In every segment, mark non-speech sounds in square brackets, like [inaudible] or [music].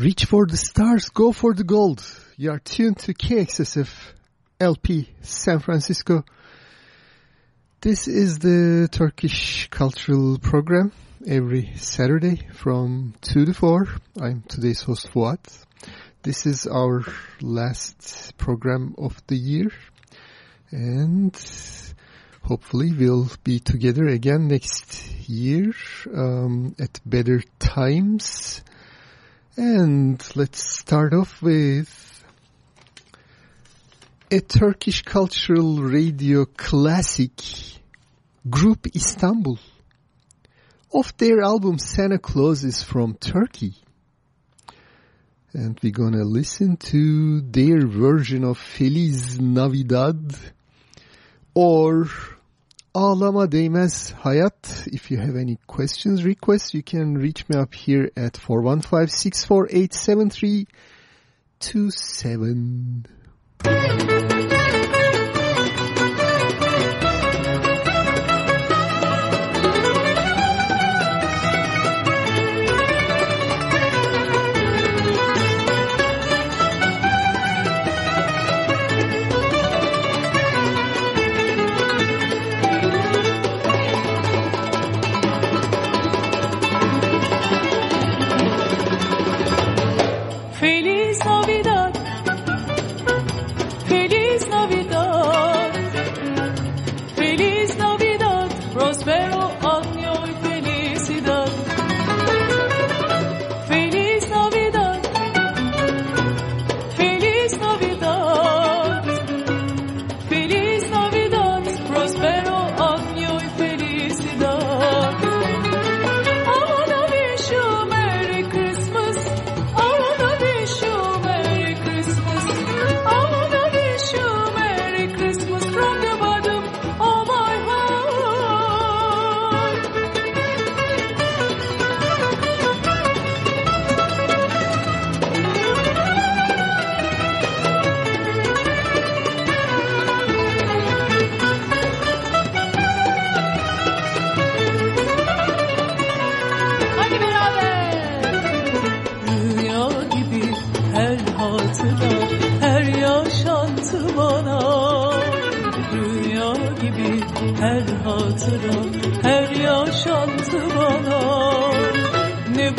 Reach for the stars, go for the gold. You are tuned to KXSF LP San Francisco. This is the Turkish cultural program every Saturday from 2 to 4. I'm today's host Fuat. This is our last program of the year and hopefully we'll be together again next year um, at better times. And let's start off with a Turkish cultural radio classic, Group Istanbul. Of their album Santa Claus is from Turkey. And we're gonna listen to their version of Feliz Navidad or Ağlama Değmez Hayat. If you have any questions, requests, you can reach me up here at 415-648-7327.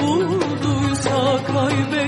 bulduysa kaybet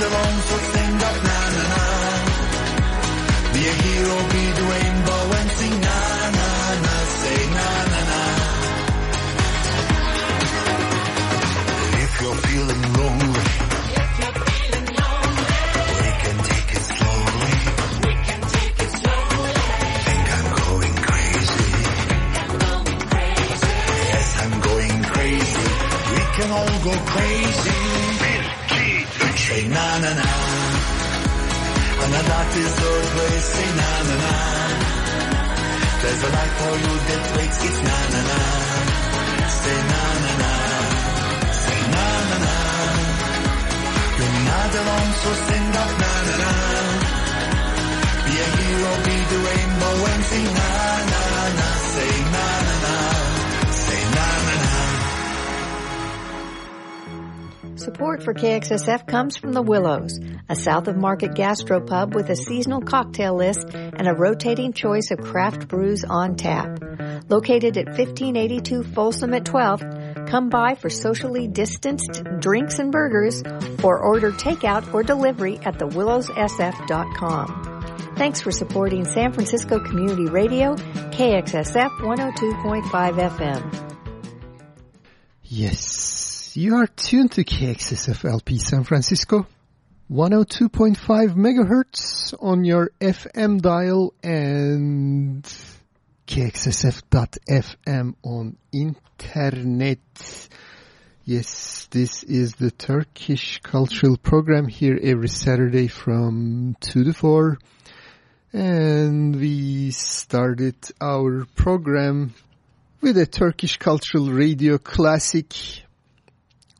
You're not Support for KXSF comes from the Willows, a south of market gastropub with a seasonal cocktail list and a rotating choice of craft brews on tap. Located at 1582 Folsom at 12th, come by for socially distanced drinks and burgers or order takeout or delivery at thewillowssf.com. Thanks for supporting San Francisco Community Radio, KXSF 102.5 FM. Yes, you are tuned to KXSF LP San Francisco, 102.5 megahertz on your FM dial and KXSF.FM on internet. Yes, this is the Turkish cultural program here every Saturday from 2 to 4. And we started our program with a Turkish cultural radio classic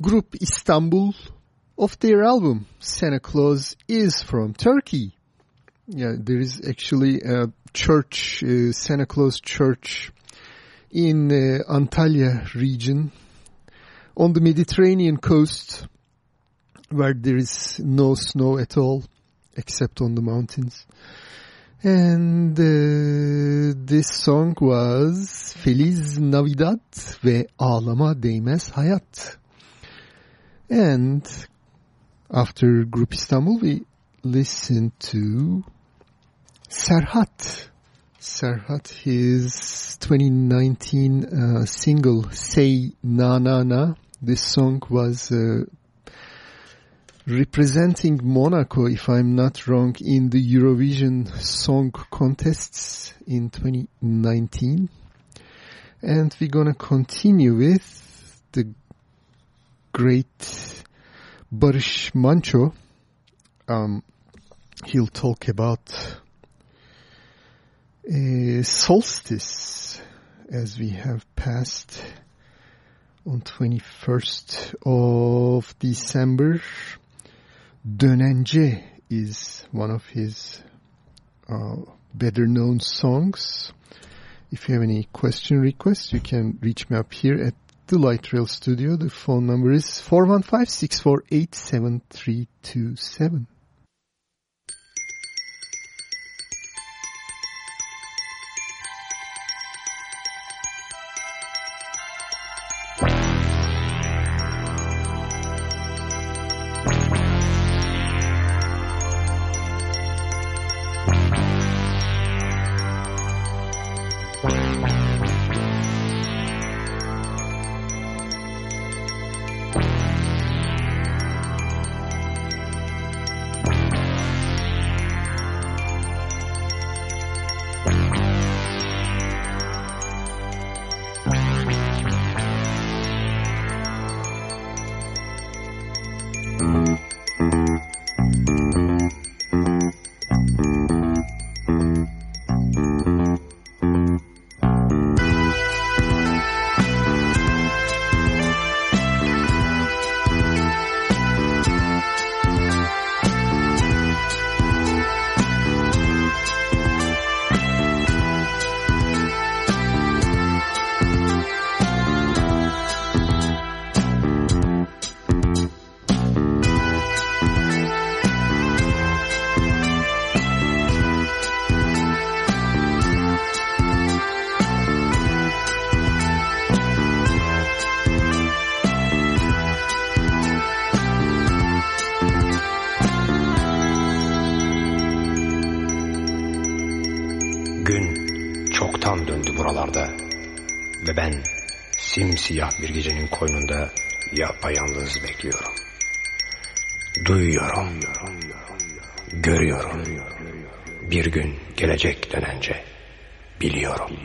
group Istanbul of their album Santa Claus is from Turkey. Yeah, there is actually a church, uh, Santa Claus church in uh, Antalya region on the Mediterranean coast where there is no snow at all except on the mountains. And uh, this song was Feliz Navidad ve Ağlama Değmez Hayat. And after Group Istanbul, we listened to Serhat. Serhat, his 2019 uh, single Say Na Na Na. This song was uh, representing Monaco, if I'm not wrong, in the Eurovision Song Contests in 2019. And we're gonna continue with the great Barış Manço. Um, he'll talk about a solstice as we have passed on 21st of December. Dönence is one of his uh, better known songs. If you have any question requests, you can reach me up here at the Light Rail Studio. The phone number is 415 648 7327. siyah bir gecenin koynunda yapayalnız bekliyorum. Duyuyorum, görüyorum. Bir gün gelecek denence biliyorum.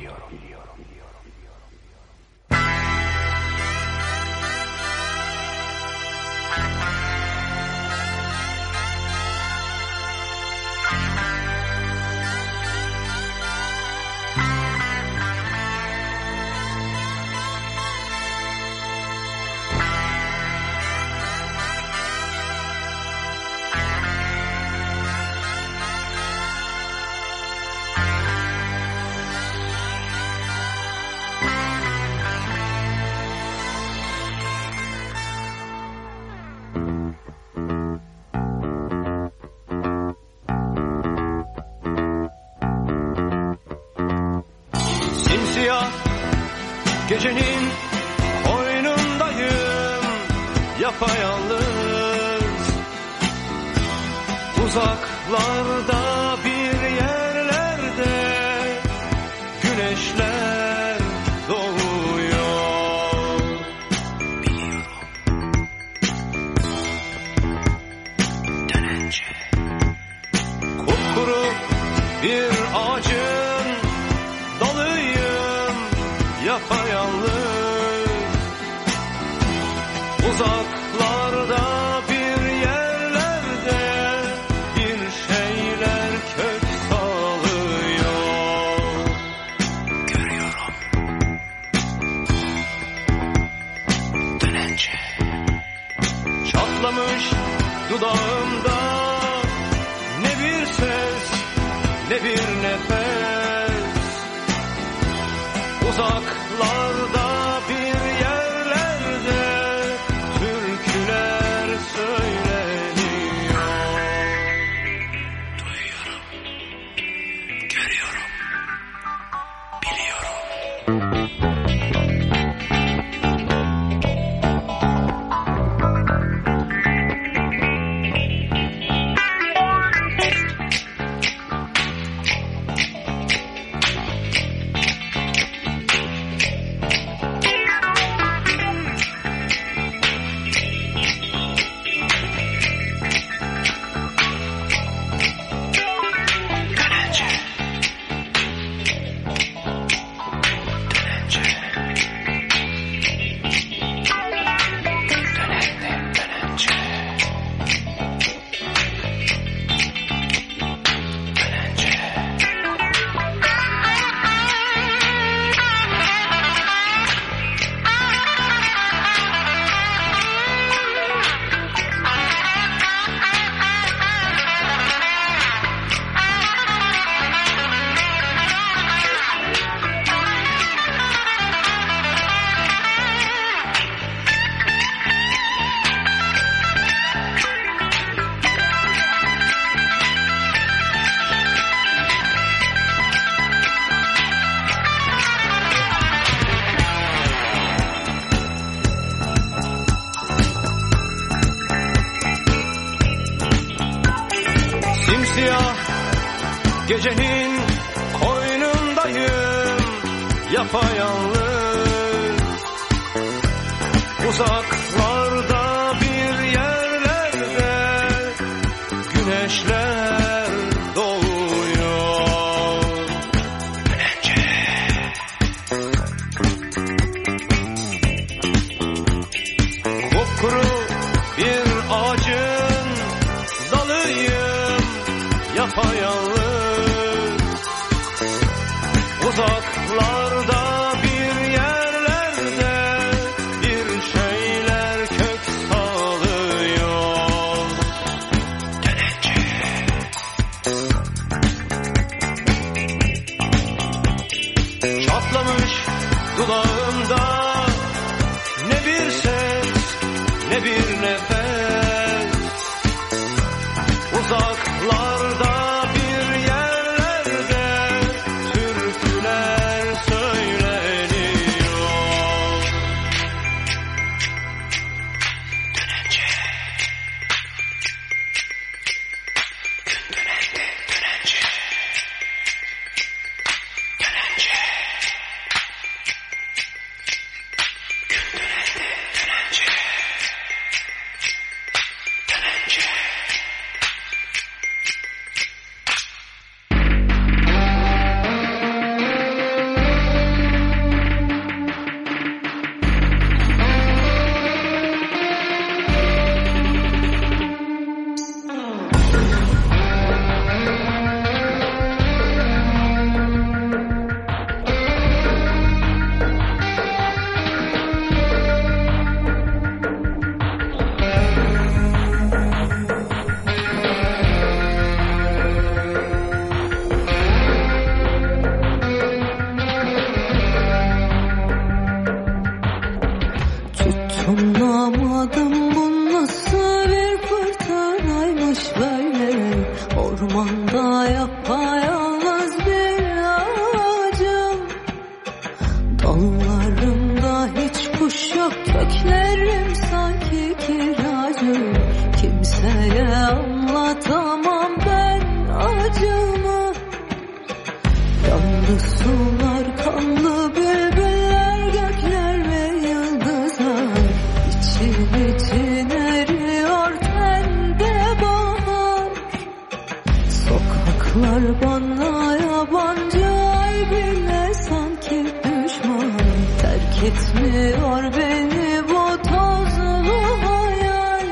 Gitmiyor beni bu tozlu hayal.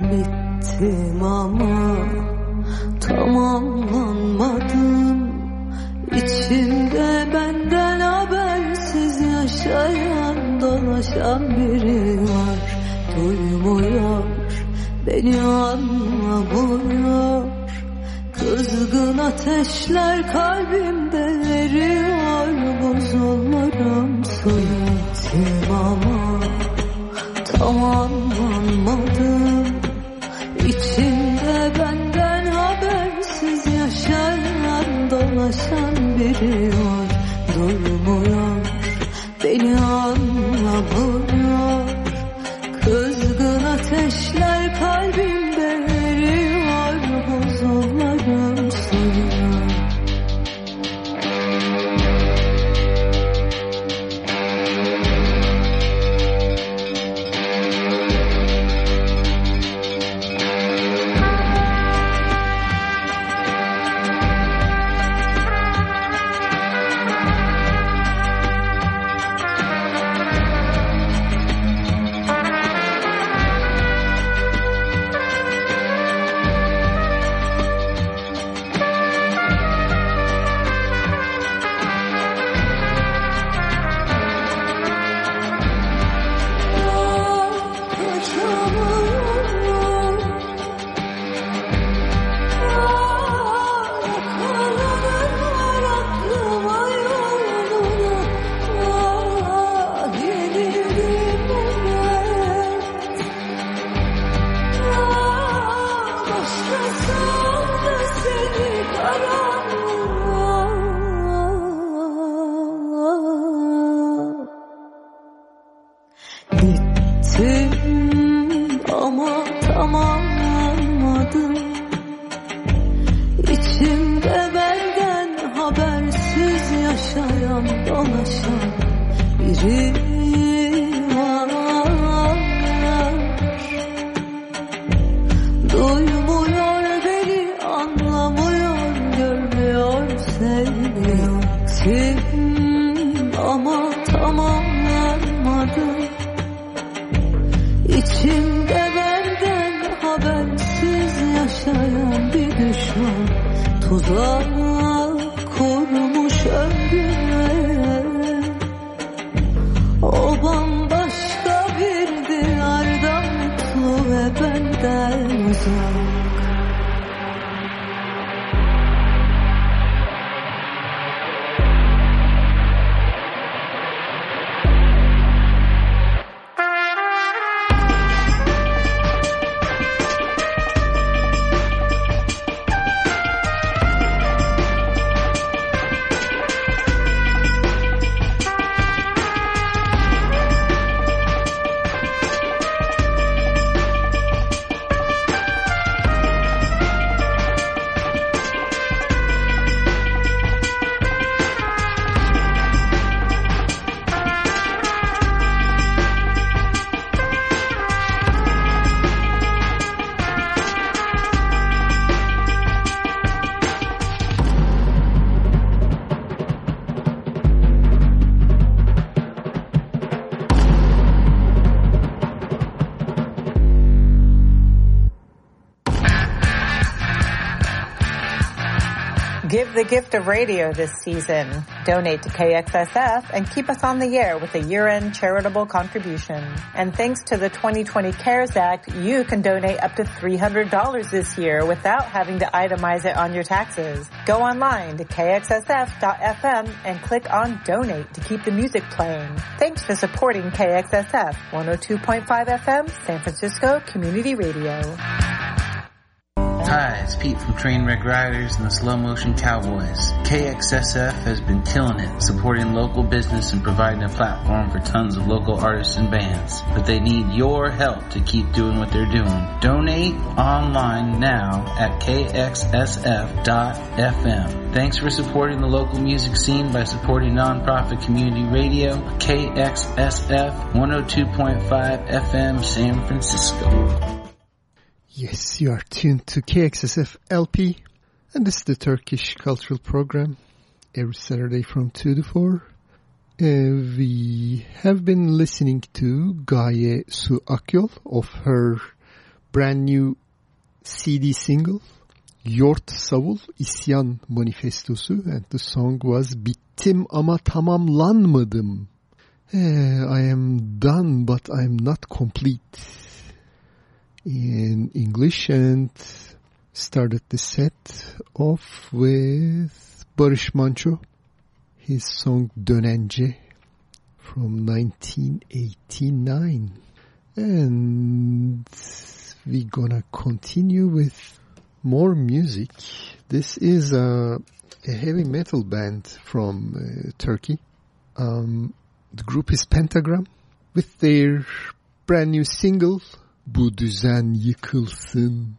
Bittim ama tamamlanmadım. İçimde benden habersiz yaşayan dolaşan biri var. Duymuyor beni anlamıyor. Kızgın ateşler kalbimde eriyor bozulmuyorum niyetim ama tamamlanmadım İçimde benden habersiz yaşayan dolaşan biri var. Dur. Give the gift of radio this season. Donate to KXSF and keep us on the air with a year-end charitable contribution. And thanks to the 2020 CARES Act, you can donate up to $300 this year without having to itemize it on your taxes. Go online to kxsf.fm and click on donate to keep the music playing. Thanks for supporting KXSF 102.5 FM San Francisco Community Radio. Hi, it's Pete from Trainwreck Riders and the Slow Motion Cowboys. KXSF has been killing it, supporting local business and providing a platform for tons of local artists and bands. But they need your help to keep doing what they're doing. Donate online now at kxsf.fm. Thanks for supporting the local music scene by supporting nonprofit community radio, KXSF 102.5 FM San Francisco. Yes, you are tuned to KXSF LP, and this is the Turkish Cultural Program every Saturday from 2 to 4. Uh, we have been listening to Gaye Su Akyol of her brand new CD single, Yort Savul İsyan Manifestosu, and the song was Bittim ama tamamlanmadım. Uh, I am done but I am not complete in English and started the set off with Barış Manço, his song Dönence from 1989. And we're gonna continue with more music. This is a, a heavy metal band from uh, Turkey. Um, the group is Pentagram with their brand new single bu düzen yıkılsın.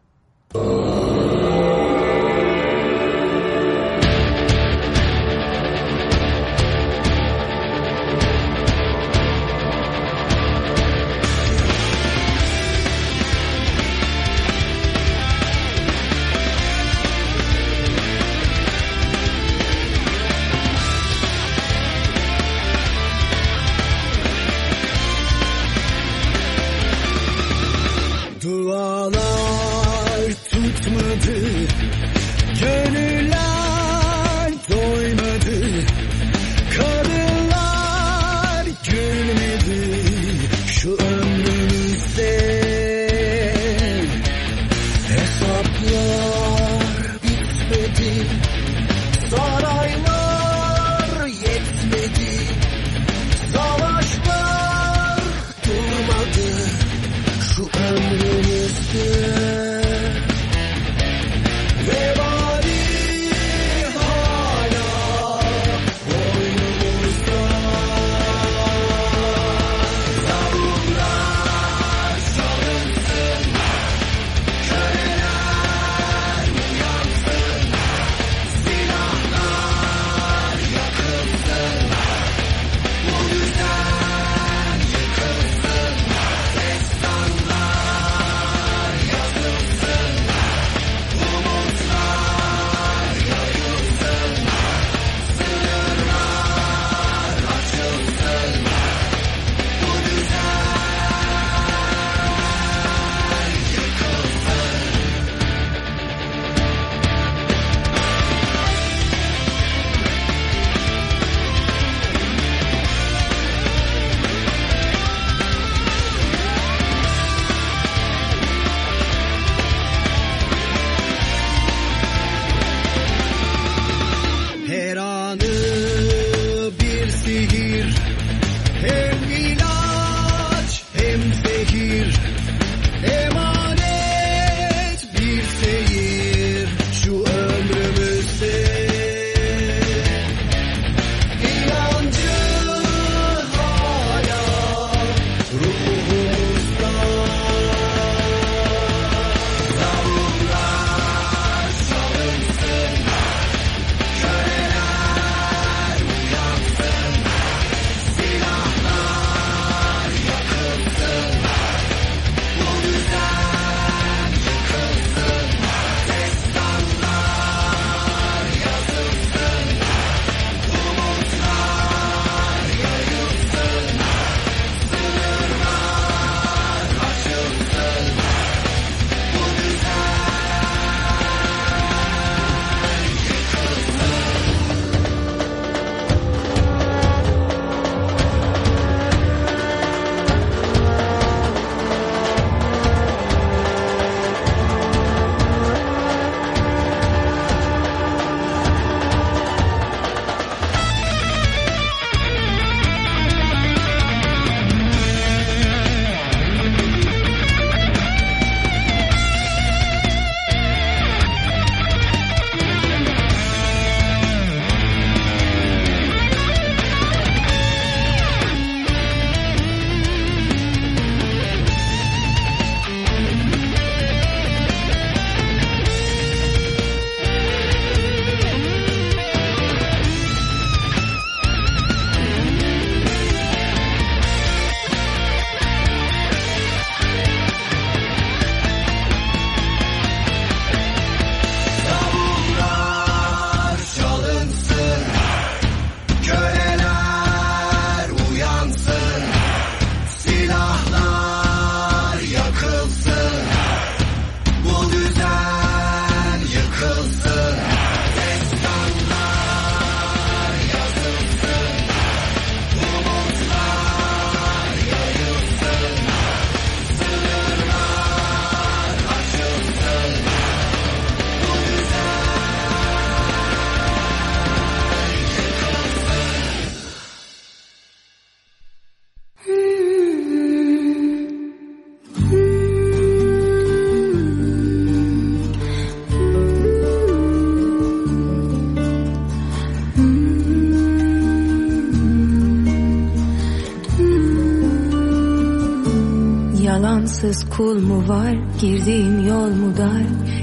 Yalansız kul mu var? Girdiğim yol mu dar?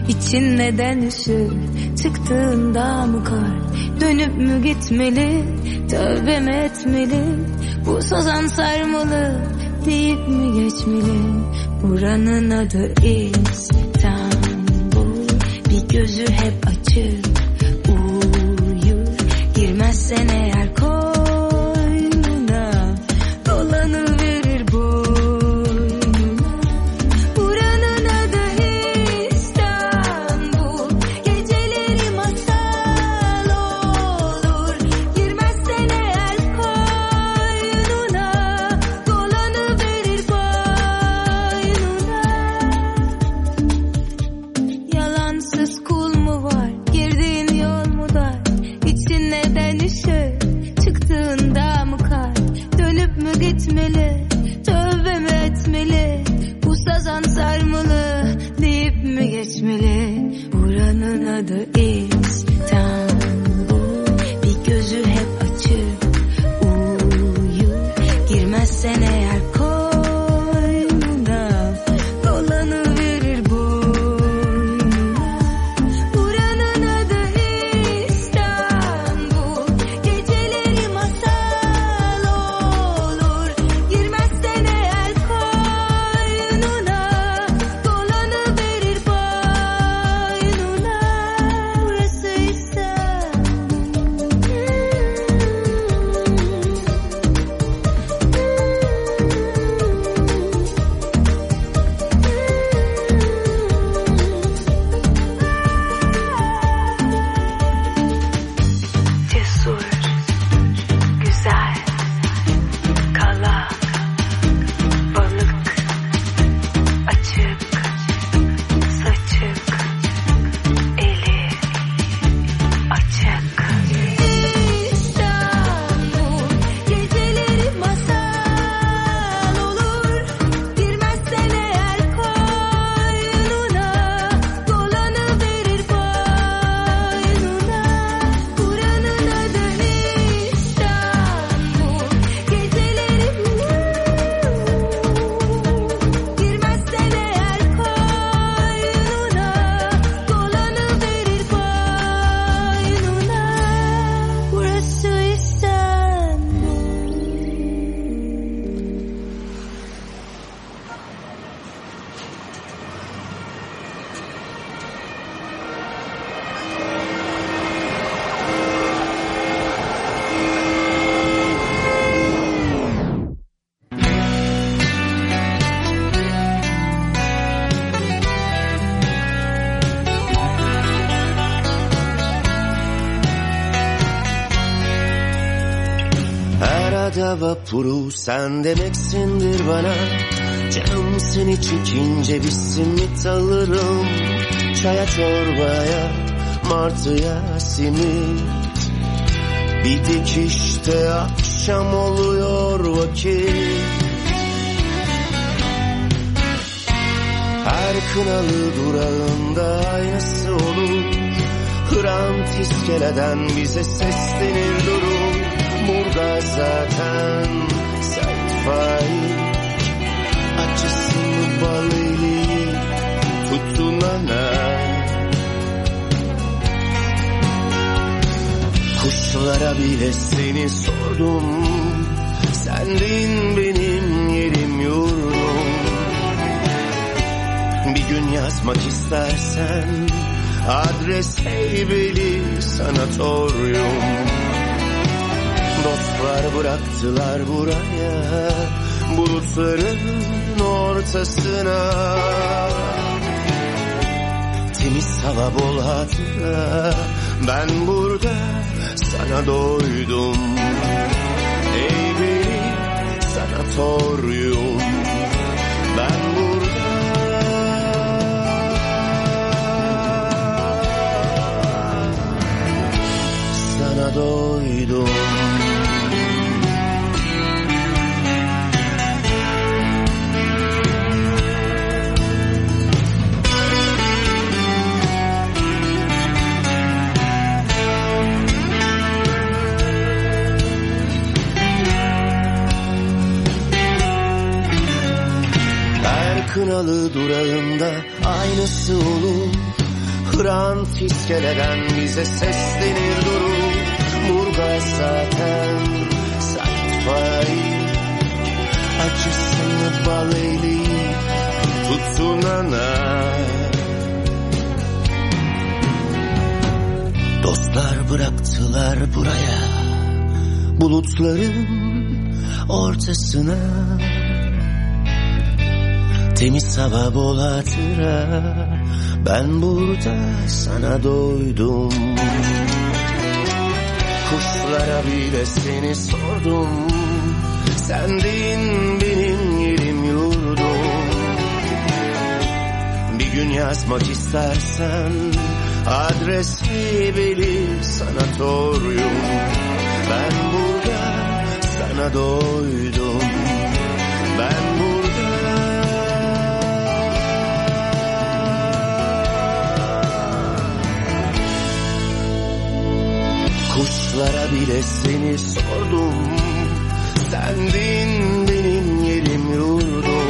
İçin neden üşür çıktığında mı kar? Dönüp mü gitmeli? Tövbe mi etmeli? Bu sazan sarmalı deyip mi geçmeli? Buranın adı İstanbul. Bir gözü hep de vapuru sen demeksindir bana. Canım seni çekince bir simit alırım. Çaya çorbaya martıya simit. Bir dikişte akşam oluyor vakit. Her kınalı durağında aynası olur. Hıran tiskeleden bize seslenir durum Burada zaten Sait Faik. Acısını balıyla tutunana Kuşlara bile seni sordum. Sendin benim yerim yurdum. Bir gün yazmak istersen Adres Heybeli Sanatoryum Dostlar bıraktılar buraya Bulutların ortasına. Temiz hava bol hatıra Ben burada sana doydum. Ey benim sanatoryum Ben burada. Sana doydum Kınalı durağında aynısı olur. Hıran fiskeleden bize seslenir durur. Burgaz zaten satisfied Acısını bal eyleyip tutunana Dostlar bıraktılar buraya. Bulutların ortasına Temiz bol hatıra. Ben burada sana doydum. Kuşlara bile seni sordum. Sendin benim yerim yurdum. Bir gün yazmak istersen Adresi belir sanatoryum Ben burada sana doydum Kuşlara bile seni sordum. Sendin benim yerim yurdum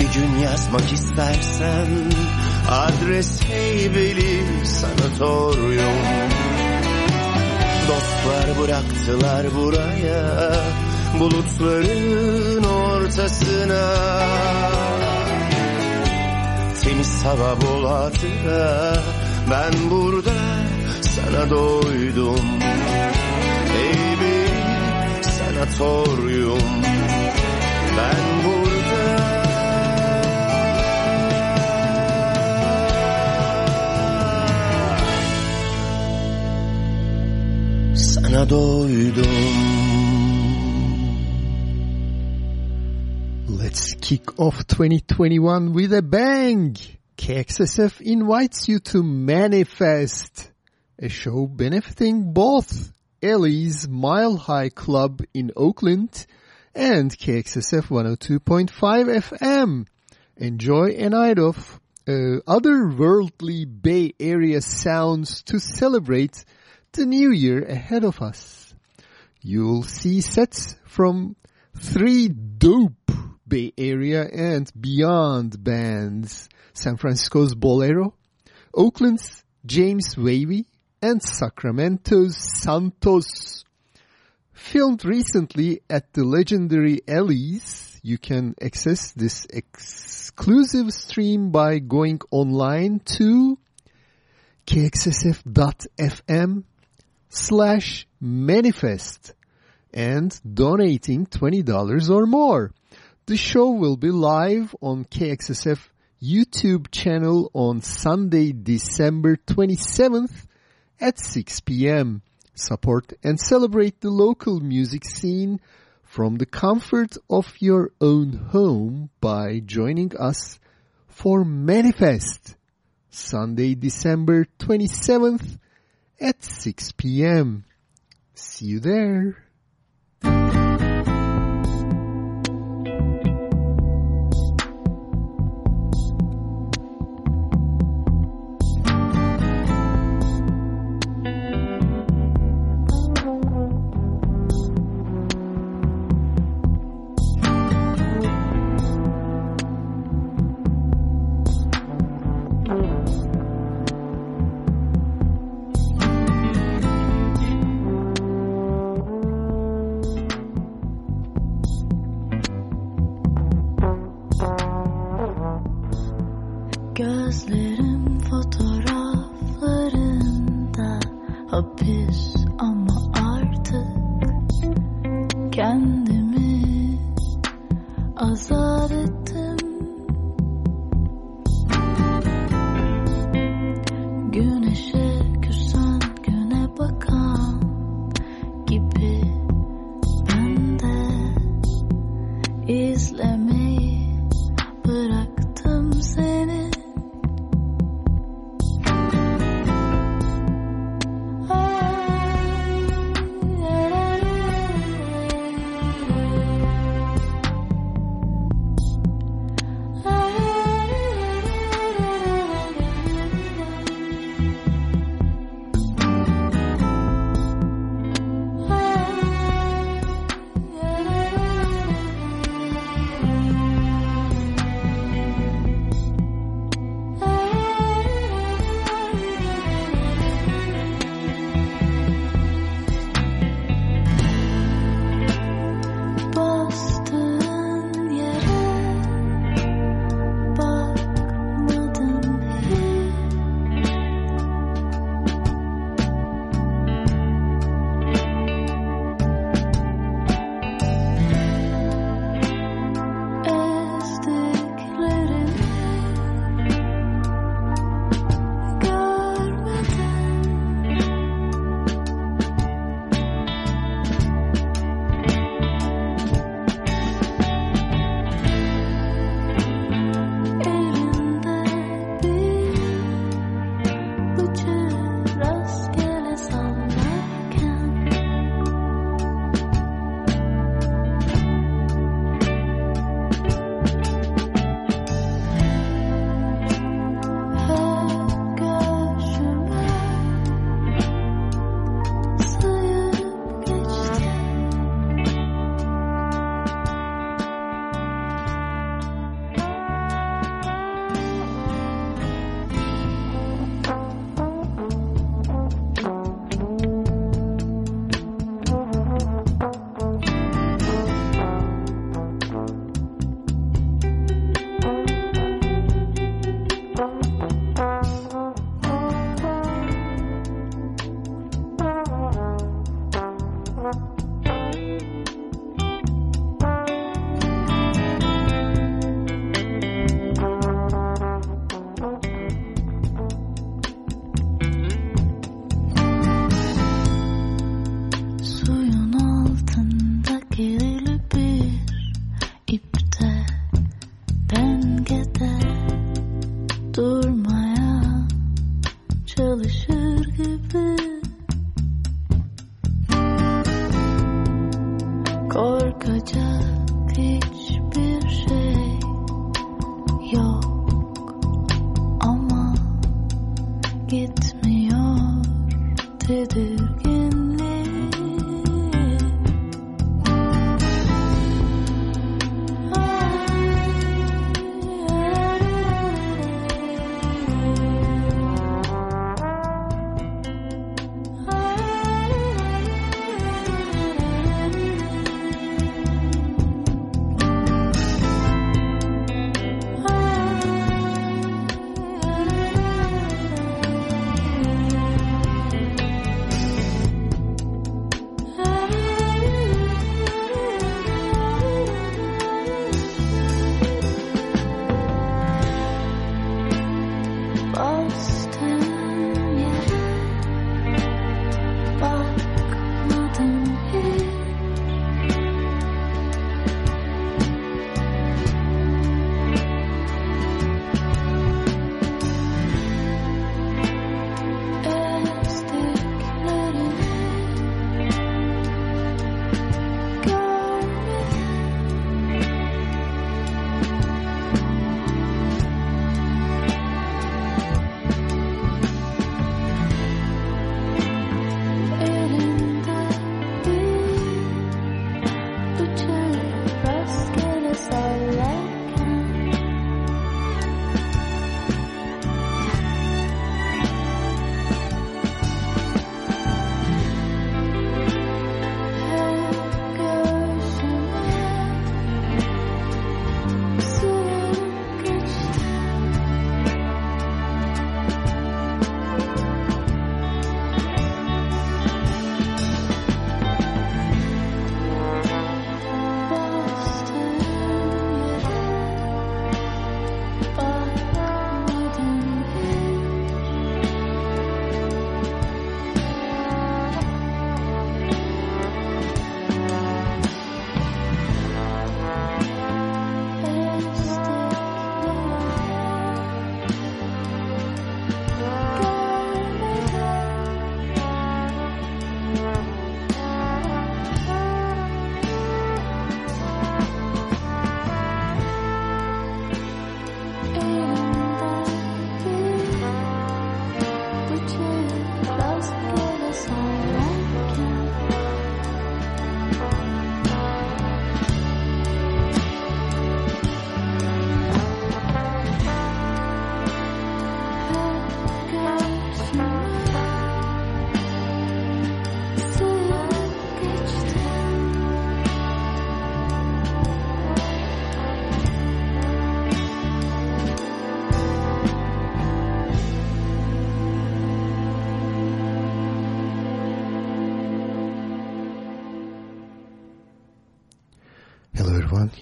Bir gün yazmak istersen Adres Heybeli Sanatoryum Dostlar bıraktılar buraya Bulutların ortasına. Temiz hava bol hatıra Ben burada doydum sanatoryum Ben burada Sana doydum Let's kick off 2021 with a bang! KXSF invites you to Manifest, a show benefiting both Eli's Mile High Club in Oakland and KXSF 102.5 FM. Enjoy a night of uh, otherworldly Bay Area sounds to celebrate the new year ahead of us. You'll see sets from three dope Bay Area and beyond bands. San Francisco's Bolero, Oakland's James Wavy, and Sacramento's Santos. Filmed recently at the legendary Eli's, you can access this exclusive stream by going online to kxsf.fm slash manifest and donating $20 or more. The show will be live on KXSF YouTube channel on Sunday, December 27th at 6 p.m. Support and celebrate the local music scene from the comfort of your own home by joining us for Manifest Sunday, December 27th at 6 p.m. See you there.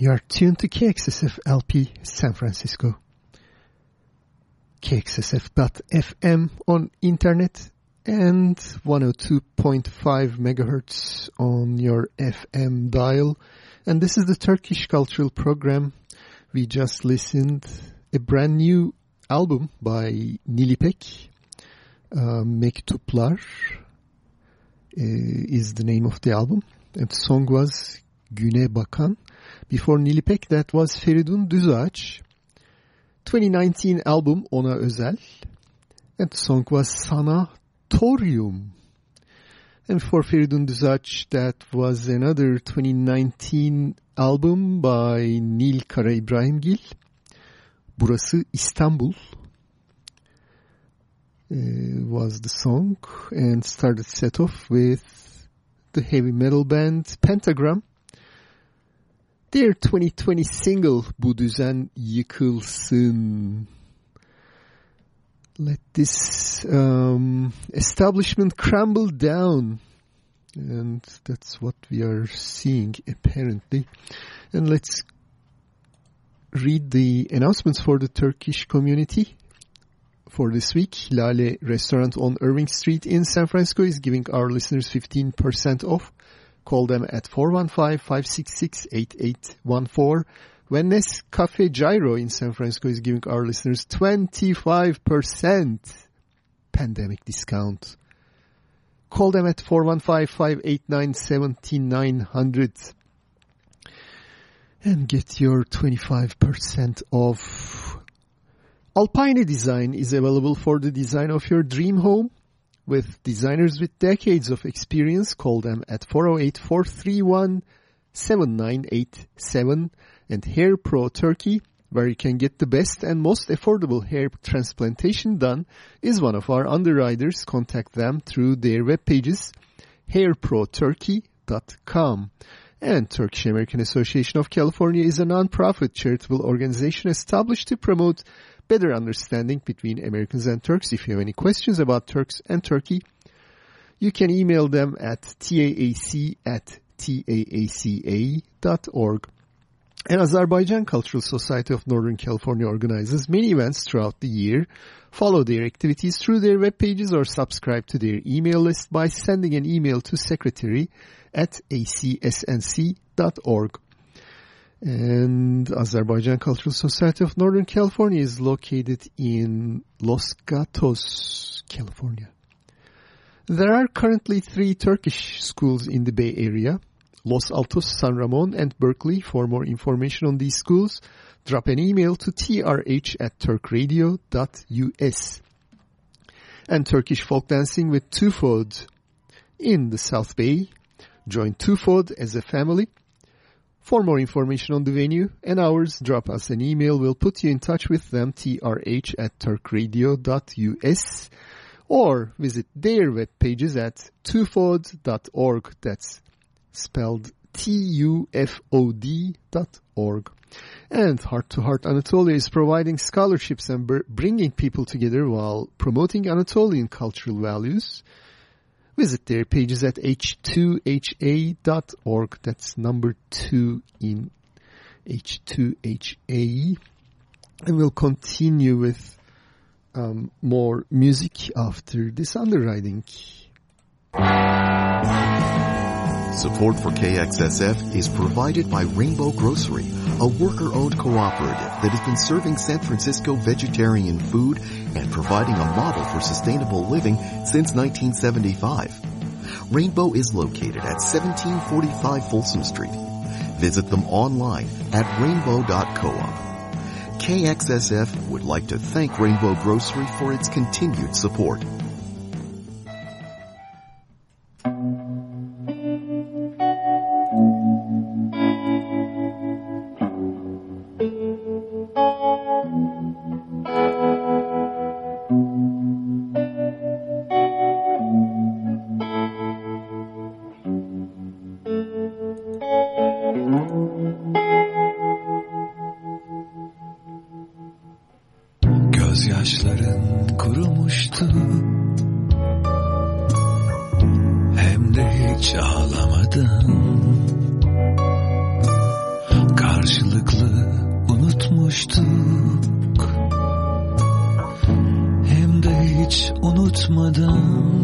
You are tuned to KXSF LP San Francisco. KXSF.FM on internet and 102.5 megahertz on your FM dial. And this is the Turkish Cultural Program. We just listened a brand new album by Nilipek. Uh, Mektuplar uh, is the name of the album. And the song was Günebakan. Before Nilipek that was Feridun Düzağaç. 2019 album ona özel. And the song was Sanatorium. And for Feridun Düzağaç that was another 2019 album by Nil Karaibrahimgil. Burası İstanbul. Uh, was the song and started set off with the heavy metal band Pentagram. Their 2020 single Bu Düzen Yıkılsın. Let this um, establishment crumble down. And that's what we are seeing apparently. And let's read the announcements for the Turkish community for this week. Lale Restaurant on Irving Street in San Francisco is giving our listeners 15% off. Call them at 415-566-8814. Venice Cafe Gyro in San Francisco is giving our listeners 25% pandemic discount. Call them at 415-589-7900 and get your 25% off. Alpine Design is available for the design of your dream home with designers with decades of experience. Call them at 408-431-7987 and Hair Pro Turkey where you can get the best and most affordable hair transplantation done is one of our underwriters. Contact them through their web pages hairproturkey.com. And Turkish American Association of California is a non-profit charitable organization established to promote better understanding between Americans and Turks. If you have any questions about Turks and Turkey, you can email them at taac at taaca.org. And Azerbaijan Cultural Society of Northern California organizes many events throughout the year. Follow their activities through their web pages or subscribe to their email list by sending an email to secretary at acsnc.org. And Azerbaijan Cultural Society of Northern California is located in Los Gatos, California. There are currently three Turkish schools in the Bay Area, Los Altos, San Ramon, and Berkeley. For more information on these schools, drop an email to trh at turkradio.us. And Turkish folk dancing with Tufod in the South Bay. Join Tufod as a family. For more information on the venue and hours, drop us an email. We'll put you in touch with them, trh at turkradio.us, or visit their web pages at tufod.org. That's spelled T-U-F-O-D dot org. And Heart to Heart Anatolia is providing scholarships and bringing people together while promoting Anatolian cultural values. Visit their pages at h2ha.org. That's number two in H2HA. And we'll continue with um, more music after this underwriting. Support for KXSF is provided by Rainbow Grocery, a worker-owned cooperative that has been serving San Francisco vegetarian food and providing a model for sustainable living since 1975. Rainbow is located at 1745 Folsom Street. Visit them online at rainbow.coop. KXSF would like to thank Rainbow Grocery for its continued support. kurumuştu. Hem de hiç ağlamadım. Karşılıklı unutmuştuk. Hem de hiç unutmadan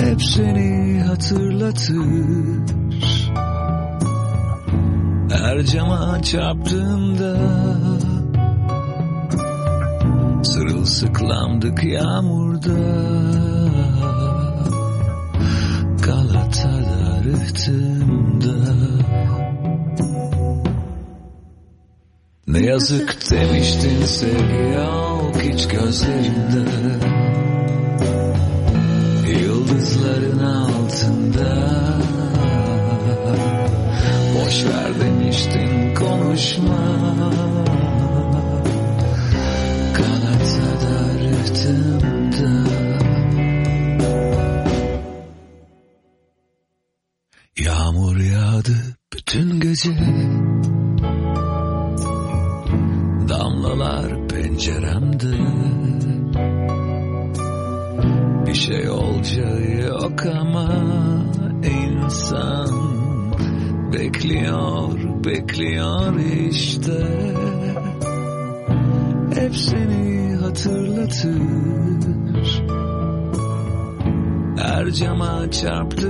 Hep seni hatırlatır. Her cama çarptığımda Sırılsıklandık yağmurda. Galata'da rıhtımda Ne yazık demiştin sevgi yok hiç gözlerinde. Yıldızların altında. Boş ver demiştin konuşma. some job.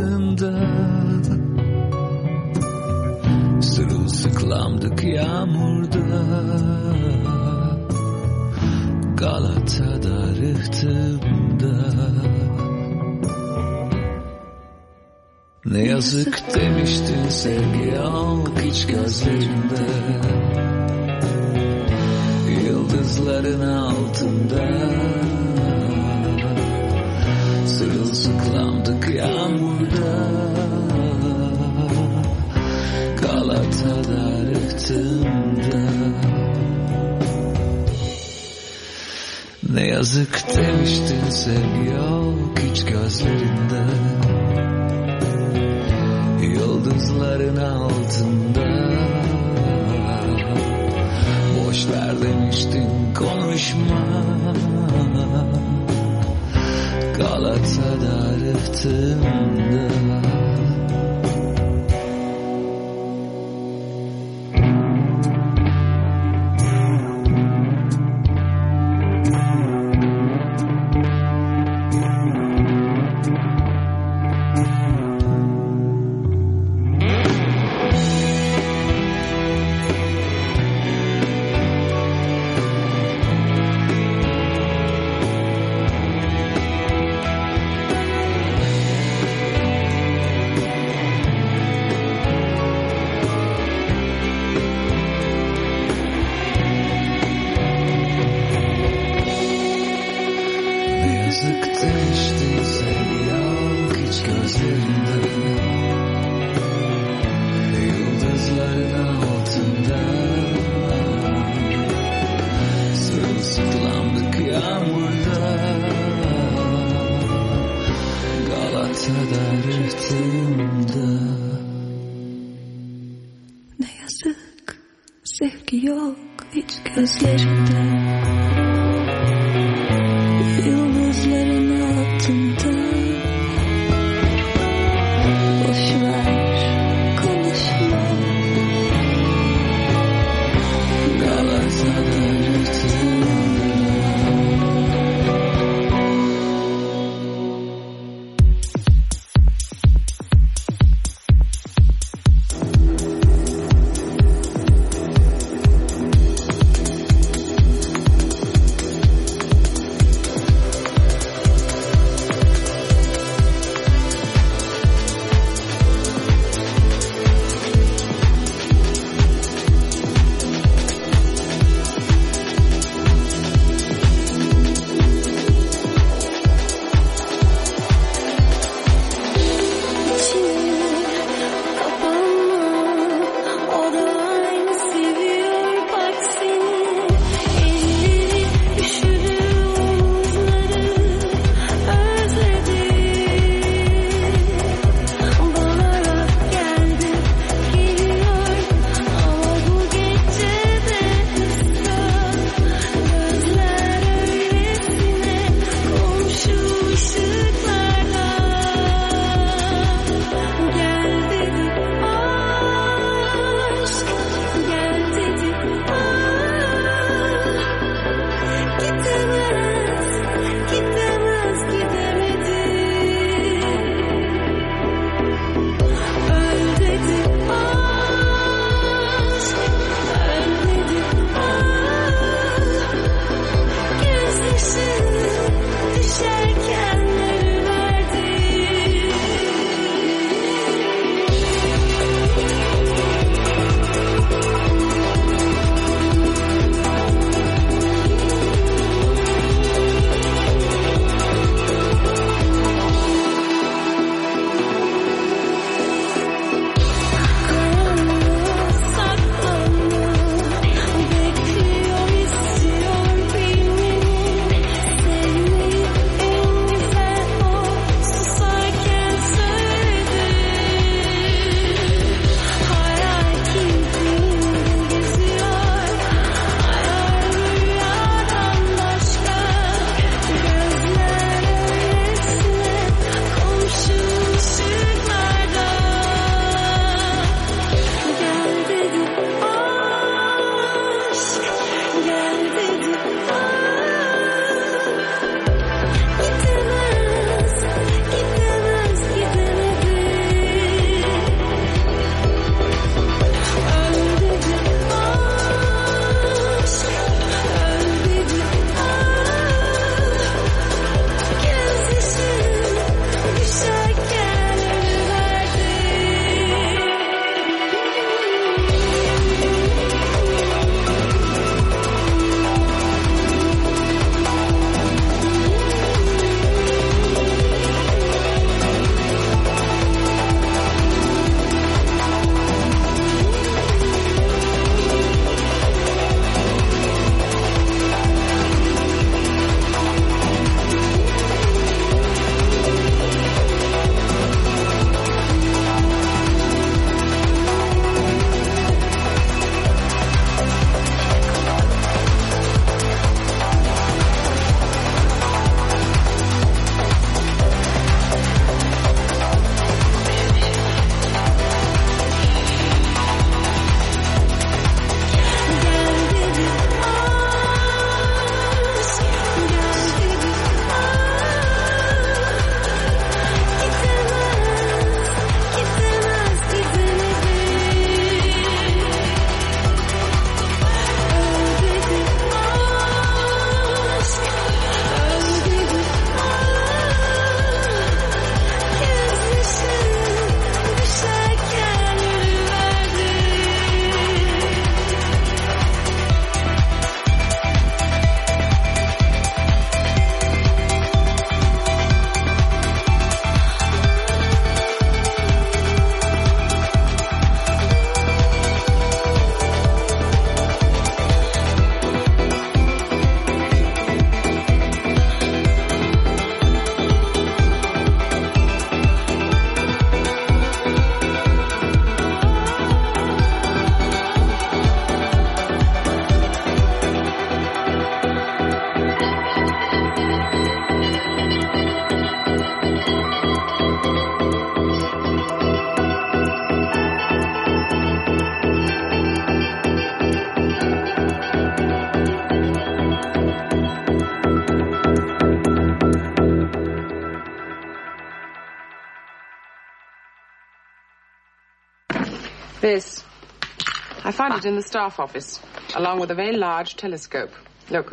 I found it in the staff office, along with a very large telescope. Look,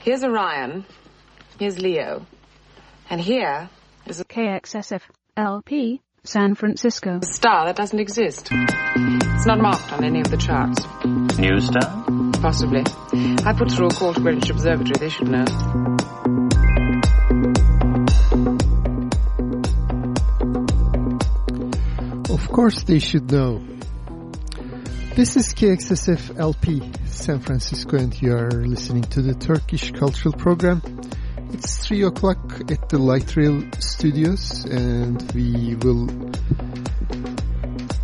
here's Orion, here's Leo, and here is a KXSF LP San Francisco. A star that doesn't exist. It's not marked on any of the charts. New star? Possibly. I put through a call to Greenwich Observatory. They should know. Of course they should know. This is KXSF LP San Francisco and you are listening to the Turkish Cultural Program. It's 3 o'clock at the Light Rail Studios and we will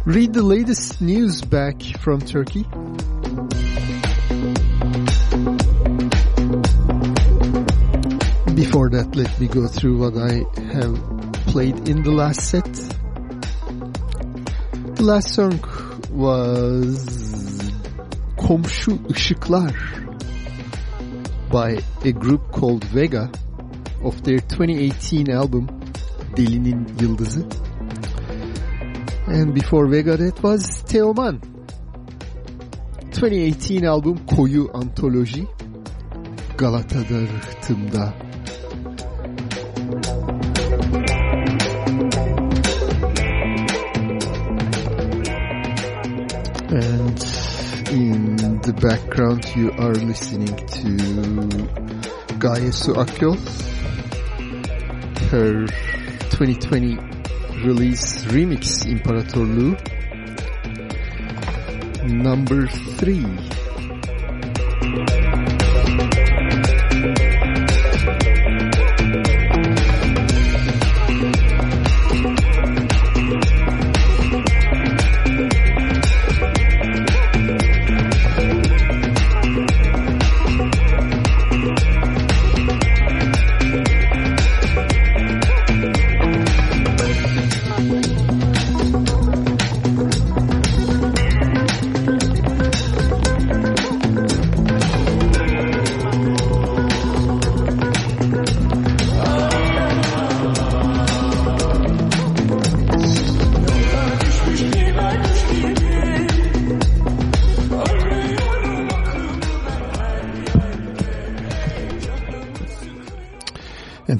read the latest news back from Turkey. Before that, let me go through what I have played in the last set. The last song was Komşu Işıklar by a group called Vega of their 2018 album Delinin Yıldızı. And before Vega that was Teoman. 2018 album Koyu Antoloji Galata'da rıhtımda. And in the background you are listening to Gaye Su Akyol. Her 2020 release remix İmparatorluğu number 3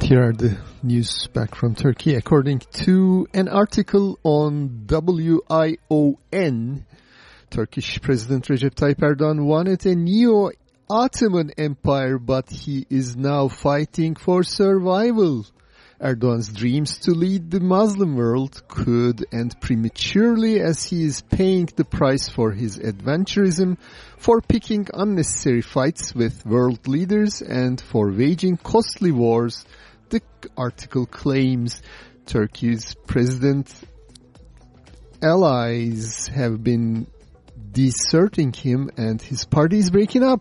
here are the news back from Turkey. According to an article on WION, Turkish President Recep Tayyip Erdogan wanted a neo Ottoman empire, but he is now fighting for survival. Erdogan's dreams to lead the Muslim world could end prematurely as he is paying the price for his adventurism, for picking unnecessary fights with world leaders, and for waging costly wars. The article claims Turkey's president allies have been deserting him and his party is breaking up.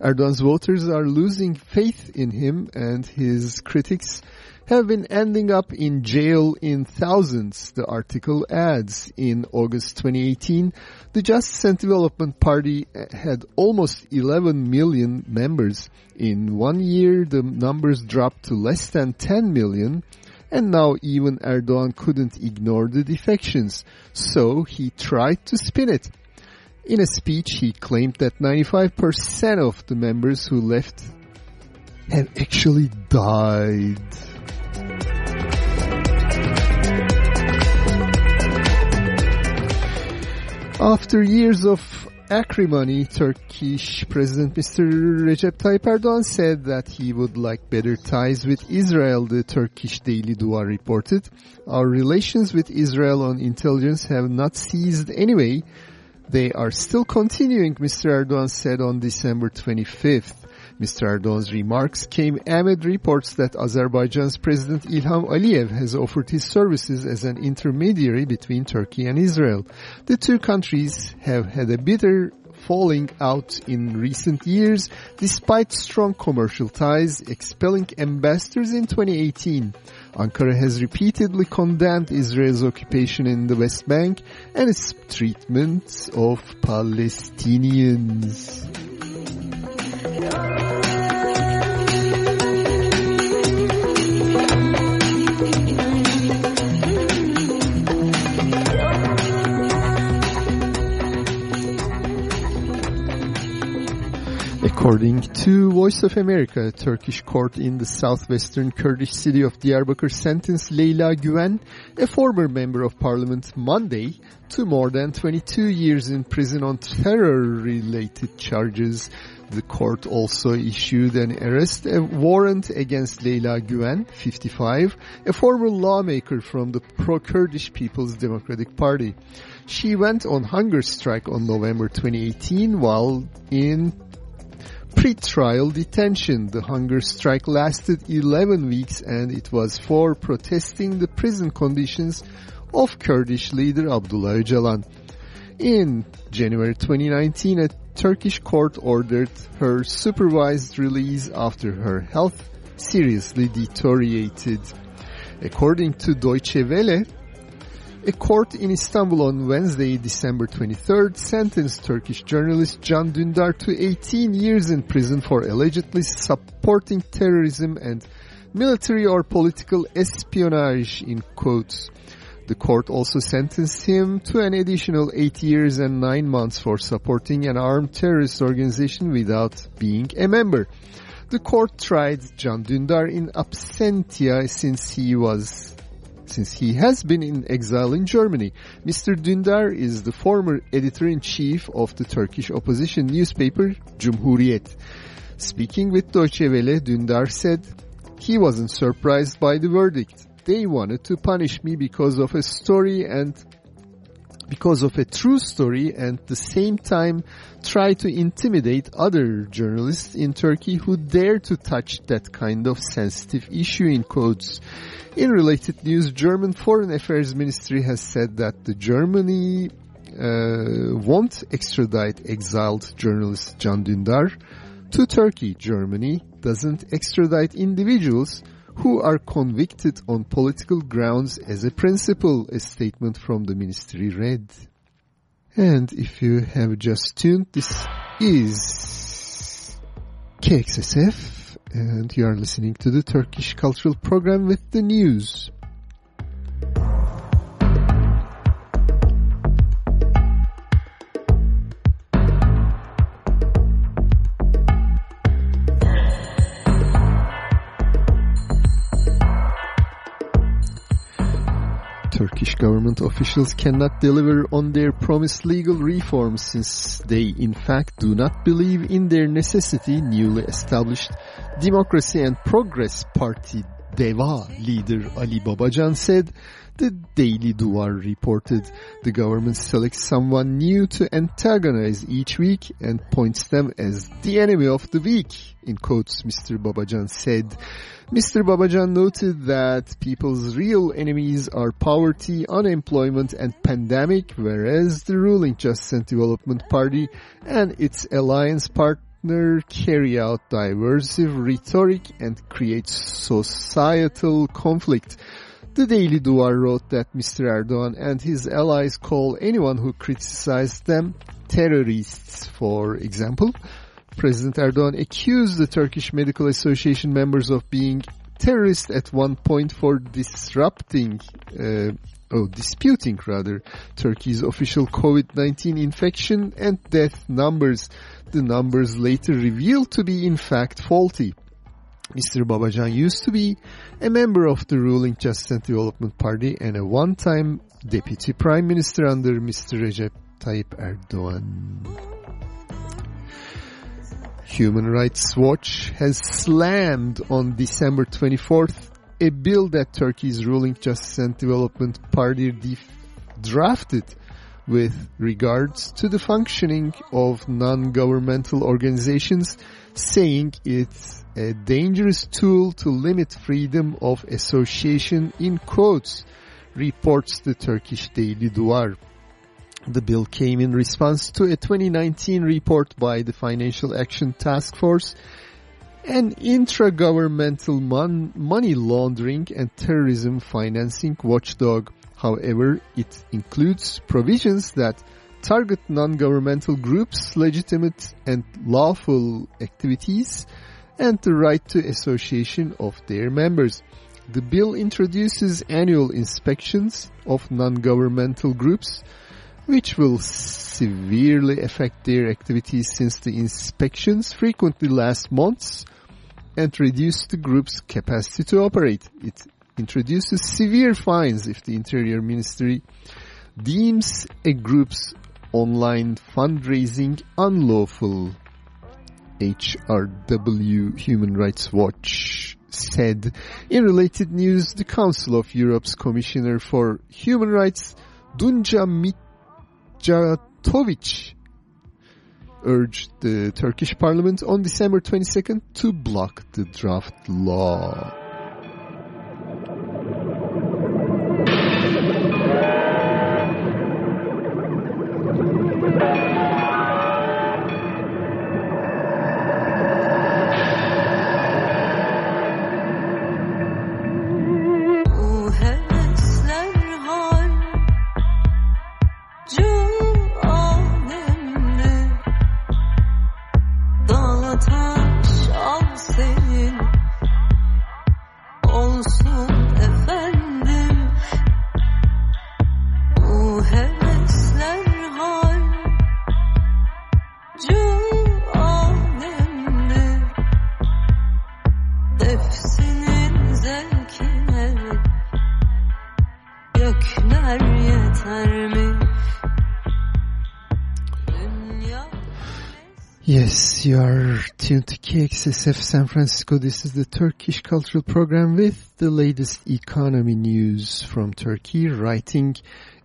Erdogan's voters are losing faith in him and his critics have been ending up in jail in thousands, the article adds. In August 2018, the Justice and Development Party had almost 11 million members. In one year, the numbers dropped to less than 10 million. And now even Erdogan couldn't ignore the defections. So he tried to spin it. In a speech, he claimed that 95% of the members who left have actually died. After years of acrimony, Turkish President Mr. Recep Tayyip Erdogan said that he would like better ties with Israel, the Turkish Daily Duvar reported. Our relations with Israel on intelligence have not ceased anyway. They are still continuing, Mr. Erdogan said on December 25th. Mr. Erdogan's remarks came amid reports that Azerbaijan's President Ilham Aliyev has offered his services as an intermediary between Turkey and Israel. The two countries have had a bitter falling out in recent years despite strong commercial ties expelling ambassadors in 2018. Ankara has repeatedly condemned Israel's occupation in the West Bank and its treatment of Palestinians. According to Voice of America, a Turkish court in the southwestern Kurdish city of Diyarbakir sentenced Leyla Güven, a former member of parliament, Monday to more than 22 years in prison on terror-related charges. The court also issued an arrest warrant against Leyla Güven, 55, a former lawmaker from the pro-Kurdish People's Democratic Party. She went on hunger strike on November 2018 while in pre-trial detention. The hunger strike lasted 11 weeks and it was for protesting the prison conditions of Kurdish leader Abdullah Öcalan. In January 2019, a Turkish court ordered her supervised release after her health seriously deteriorated. According to Deutsche Welle, a court in Istanbul on Wednesday, December 23rd, sentenced Turkish journalist Can Dündar to 18 years in prison for allegedly supporting terrorism and military or political espionage in quotes. The court also sentenced him to an additional 8 years and 9 months for supporting an armed terrorist organization without being a member. The court tried Can Dündar in absentia since he was since he has been in exile in Germany. Mr. Dündar is the former editor-in-chief of the Turkish opposition newspaper Cumhuriyet. Speaking with Deutsche Welle, Dündar said, he wasn't surprised by the verdict. They wanted to punish me because of a story and because of a true story and at the same time try to intimidate other journalists in Turkey who dare to touch that kind of sensitive issue in quotes. In related news, German Foreign Affairs Ministry has said that the Germany uh, won't extradite exiled journalist Can Dündar to Turkey. Germany doesn't extradite individuals who are convicted on political grounds as a principle, a statement from the ministry read. And if you have just tuned, this is KXSF and you are listening to the Turkish Cultural Program with the news. Turkish government officials cannot deliver on their promised legal reforms since they in fact do not believe in their necessity newly established Democracy and Progress Party DEVA leader Ali Babacan said the Daily Duvar reported the government selects someone new to antagonize each week and points them as the enemy of the week, in quotes Mr. Babacan said. Mr. Babacan noted that people's real enemies are poverty, unemployment and pandemic, whereas the ruling Justice and Development Party and its alliance partner carry out diversive rhetoric and create societal conflict. The Daily Duvar wrote that Mr. Erdogan and his allies call anyone who criticizes them terrorists, for example. President Erdogan accused the Turkish Medical Association members of being terrorists at one point for disrupting, uh, oh, disputing rather, Turkey's official COVID-19 infection and death numbers. The numbers later revealed to be in fact faulty. Mr. Babacan used to be a member of the ruling Justice and Development Party and a one-time deputy prime minister under Mr. Recep Tayyip Erdogan. Human Rights Watch has slammed on December 24th a bill that Turkey's ruling Justice and Development Party drafted with regards to the functioning of non-governmental organizations, saying it's a dangerous tool to limit freedom of association in quotes, reports the Turkish Daily Duvar. The bill came in response to a 2019 report by the Financial Action Task Force, an intra-governmental mon money laundering and terrorism financing watchdog. However, it includes provisions that target non-governmental groups' legitimate and lawful activities and the right to association of their members. The bill introduces annual inspections of non-governmental groups, which will severely affect their activities since the inspections frequently last months and reduce the group's capacity to operate. It introduces severe fines if the Interior Ministry deems a group's online fundraising unlawful. HRW Human Rights Watch said. In related news, the Council of Europe's Commissioner for Human Rights, Dunja Mijatovic, urged the Turkish parliament on December 22nd to block the draft law. Tuned to KXSF San Francisco. This is the Turkish Cultural Program with the latest economy news from Turkey. Writing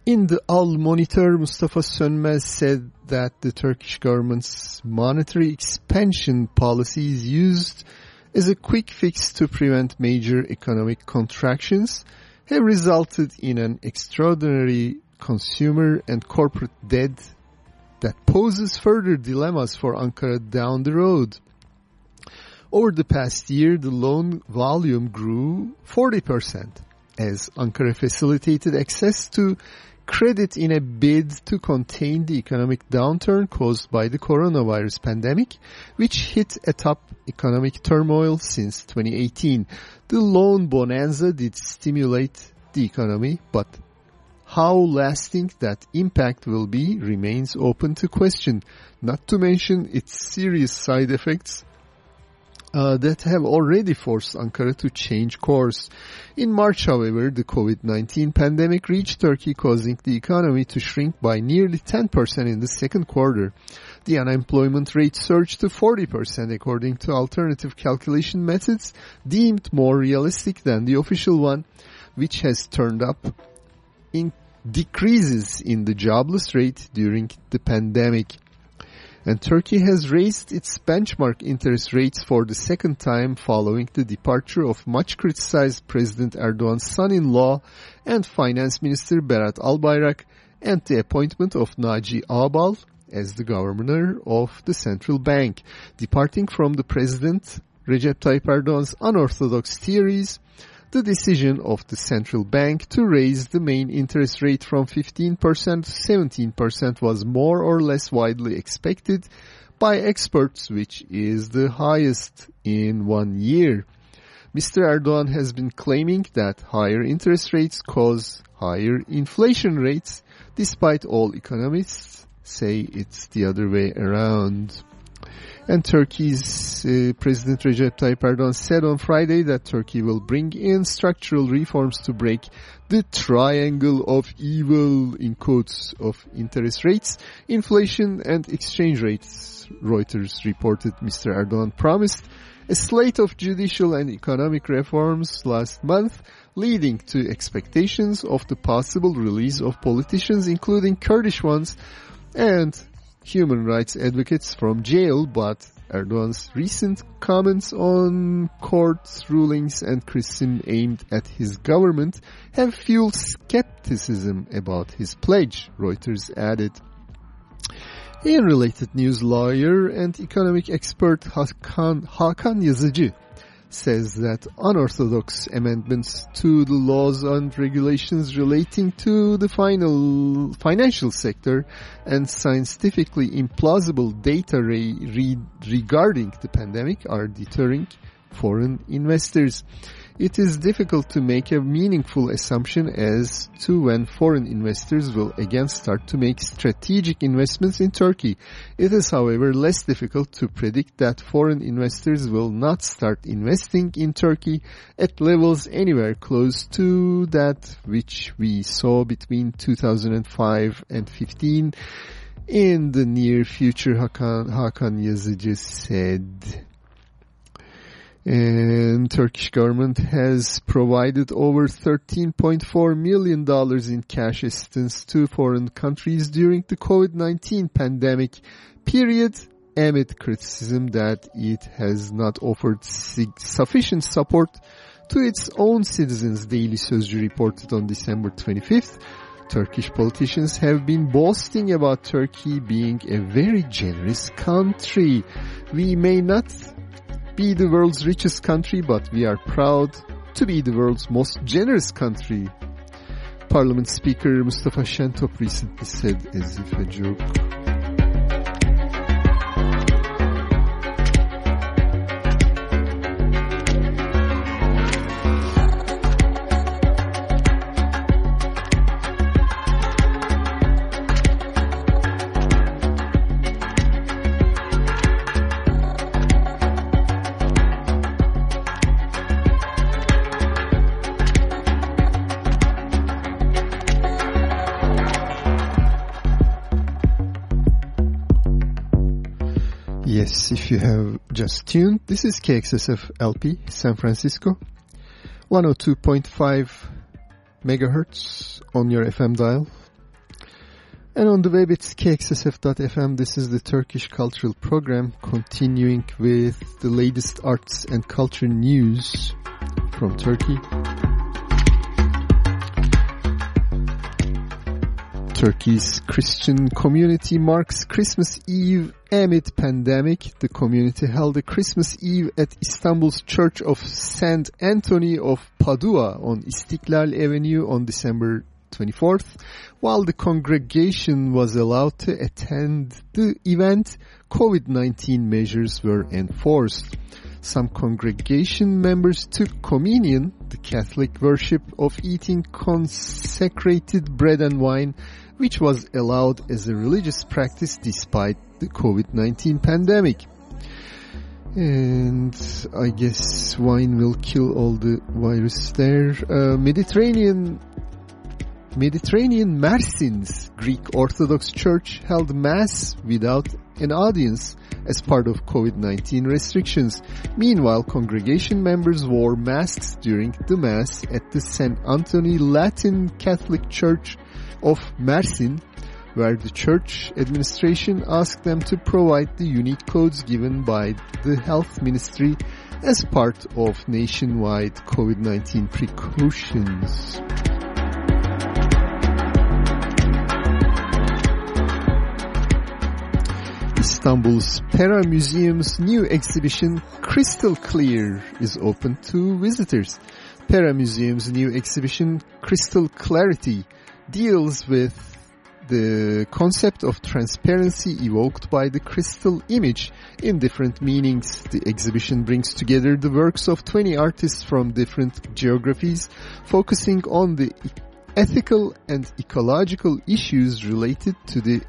in the Al Monitor, Mustafa Sönmez said that the Turkish government's monetary expansion policy is used as a quick fix to prevent major economic contractions have resulted in an extraordinary consumer and corporate debt that poses further dilemmas for Ankara down the road. Over the past year, the loan volume grew 40% as Ankara facilitated access to credit in a bid to contain the economic downturn caused by the coronavirus pandemic, which hit a top economic turmoil since 2018. The loan bonanza did stimulate the economy, but how lasting that impact will be remains open to question, not to mention its serious side effects uh, that have already forced Ankara to change course. In March, however, the COVID-19 pandemic reached Turkey, causing the economy to shrink by nearly 10% in the second quarter. The unemployment rate surged to 40% according to alternative calculation methods deemed more realistic than the official one, which has turned up in decreases in the jobless rate during the pandemic. And Turkey has raised its benchmark interest rates for the second time following the departure of much criticized President Erdogan's son-in-law and Finance Minister Berat Albayrak and the appointment of Naci Ağbal as the governor of the central bank. Departing from the President Recep Tayyip Erdogan's unorthodox theories, the decision of the central bank to raise the main interest rate from 15% to 17% was more or less widely expected by experts, which is the highest in one year. Mr. Erdogan has been claiming that higher interest rates cause higher inflation rates, despite all economists say it's the other way around. And Turkey's uh, President Recep Tayyip Erdogan said on Friday that Turkey will bring in structural reforms to break the triangle of evil, in quotes, of interest rates, inflation and exchange rates. Reuters reported Mr. Erdogan promised a slate of judicial and economic reforms last month, leading to expectations of the possible release of politicians, including Kurdish ones, and human rights advocates from jail, but Erdogan's recent comments on court rulings and criticism aimed at his government have fueled skepticism about his pledge, Reuters added. In related news, lawyer and economic expert Hakan, Hakan Yazıcı says that unorthodox amendments to the laws and regulations relating to the final financial sector and scientifically implausible data re re regarding the pandemic are deterring foreign investors. It is difficult to make a meaningful assumption as to when foreign investors will again start to make strategic investments in Turkey. It is, however, less difficult to predict that foreign investors will not start investing in Turkey at levels anywhere close to that which we saw between 2005 and 15 in the near future, Hakan, Hakan Yazıcı said. And Turkish government has provided over $13.4 million in cash assistance to foreign countries during the COVID-19 pandemic period amid criticism that it has not offered sufficient support to its own citizens, Daily Sözcü reported on December 25th. Turkish politicians have been boasting about Turkey being a very generous country. We may not be the world's richest country, but we are proud to be the world's most generous country. Parliament Speaker Mustafa Şentop recently said as if a joke. Yes, if you have just tuned, this is KXSF LP San Francisco, 102.5 megahertz on your FM dial. And on the web it's kxsf.fm. This is the Turkish Cultural Program continuing with the latest arts and culture news from Turkey. Turkey's Christian community marks Christmas Eve amid pandemic. The community held a Christmas Eve at Istanbul's Church of St. Anthony of Padua on Istiklal Avenue on December 24th. While the congregation was allowed to attend the event, COVID-19 measures were enforced. Some congregation members took communion, the Catholic worship of eating consecrated bread and wine, which was allowed as a religious practice despite the COVID-19 pandemic. And I guess wine will kill all the virus there. Uh, Mediterranean Mediterranean Mersin's Greek Orthodox Church held Mass without an audience as part of COVID-19 restrictions. Meanwhile, congregation members wore masks during the Mass at the St. Anthony Latin Catholic Church of Mersin, where the church administration asked them to provide the unique codes given by the health ministry as part of nationwide COVID-19 precautions. Istanbul's Pera Museum's new exhibition Crystal Clear is open to visitors. Pera Museum's new exhibition Crystal Clarity deals with the concept of transparency evoked by the crystal image in different meanings. The exhibition brings together the works of 20 artists from different geographies, focusing on the ethical and ecological issues related to the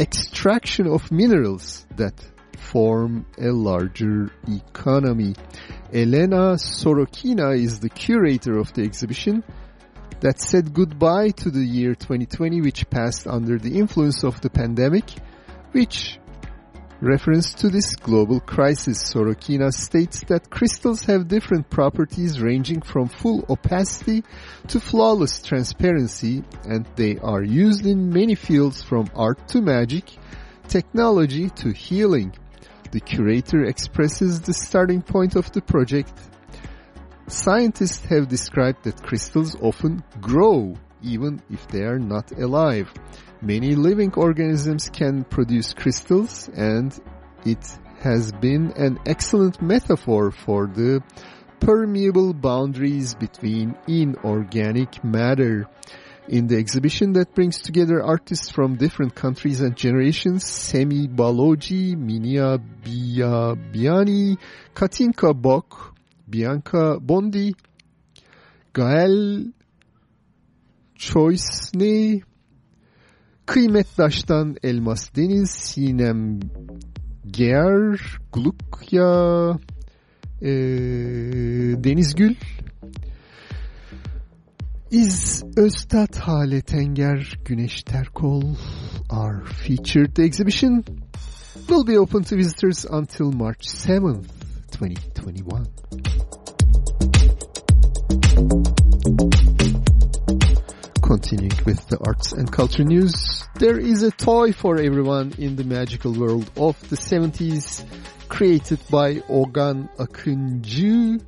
extraction of minerals that form a larger economy. Elena Sorokina is the curator of the exhibition that said goodbye to the year 2020 which passed under the influence of the pandemic, which reference to this global crisis. Sorokina states that crystals have different properties ranging from full opacity to flawless transparency and they are used in many fields from art to magic, technology to healing. The curator expresses the starting point of the project. Scientists have described that crystals often grow even if they are not alive. Many living organisms can produce crystals and it has been an excellent metaphor for the permeable boundaries between inorganic matter. In the exhibition that brings together artists from different countries and generations, Sammy Baloji, Minia Biani, Katinka Bock, Bianca Bondi, Gael Choisney, Kıymetdaş'tan Elmas Deniz, Sinem Ger, Glukya, e, Deniz İz Öztat Hale Tenger, Güneş Terkol are featured. Exhibition will be open to visitors until March 7th, 2021. Continuing with the arts and culture news, there is a toy for everyone in the magical world of the 70s created by Ogan Akıncı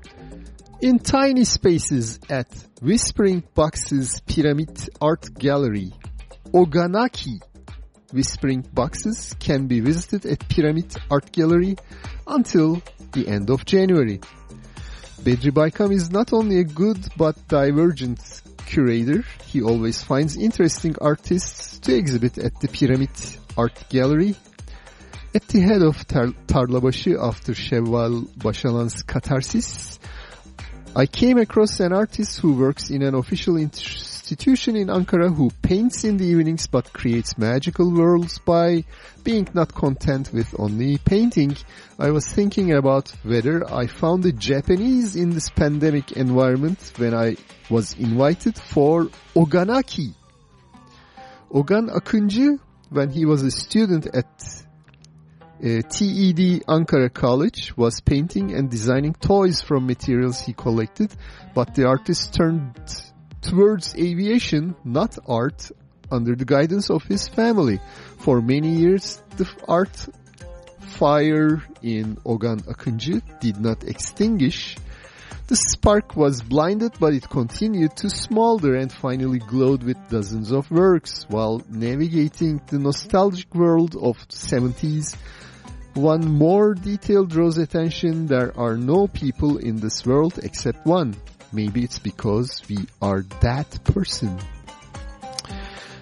in tiny spaces at Whispering Boxes Pyramid Art Gallery. Oganaki Whispering Boxes can be visited at Pyramid Art Gallery until the end of January. Bedri Baykam is not only a good but divergent curator, he always finds interesting artists to exhibit at the Pyramid Art Gallery. At the head of Tar Tarlabaşı after Şevval Başalan's Catharsis, I came across an artist who works in an official institution in Ankara who paints in the evenings but creates magical worlds by being not content with only painting. I was thinking about whether I found the Japanese in this pandemic environment when I was invited for Oganaki. Ogan Akıncı, when he was a student at uh, TED Ankara College was painting and designing toys from materials he collected, but the artist turned towards aviation, not art, under the guidance of his family. For many years, the art fire in Ogan Akıncı did not extinguish. The spark was blinded, but it continued to smolder and finally glowed with dozens of works. While navigating the nostalgic world of 70s, one more detail draws attention. There are no people in this world except one. Maybe it's because we are that person.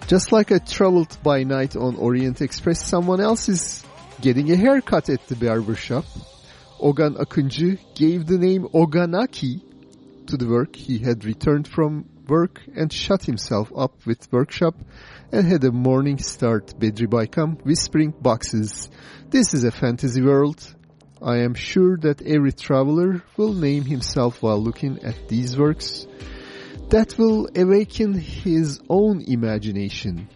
Just like I traveled by night on Orient Express, someone else is getting a haircut at the barber shop. Ogan Akıncı gave the name Oganaki to the work. He had returned from work and shut himself up with workshop and had a morning start Bedri Baykam whispering boxes. This is a fantasy world. I am sure that every traveler will name himself while looking at these works. That will awaken his own imagination.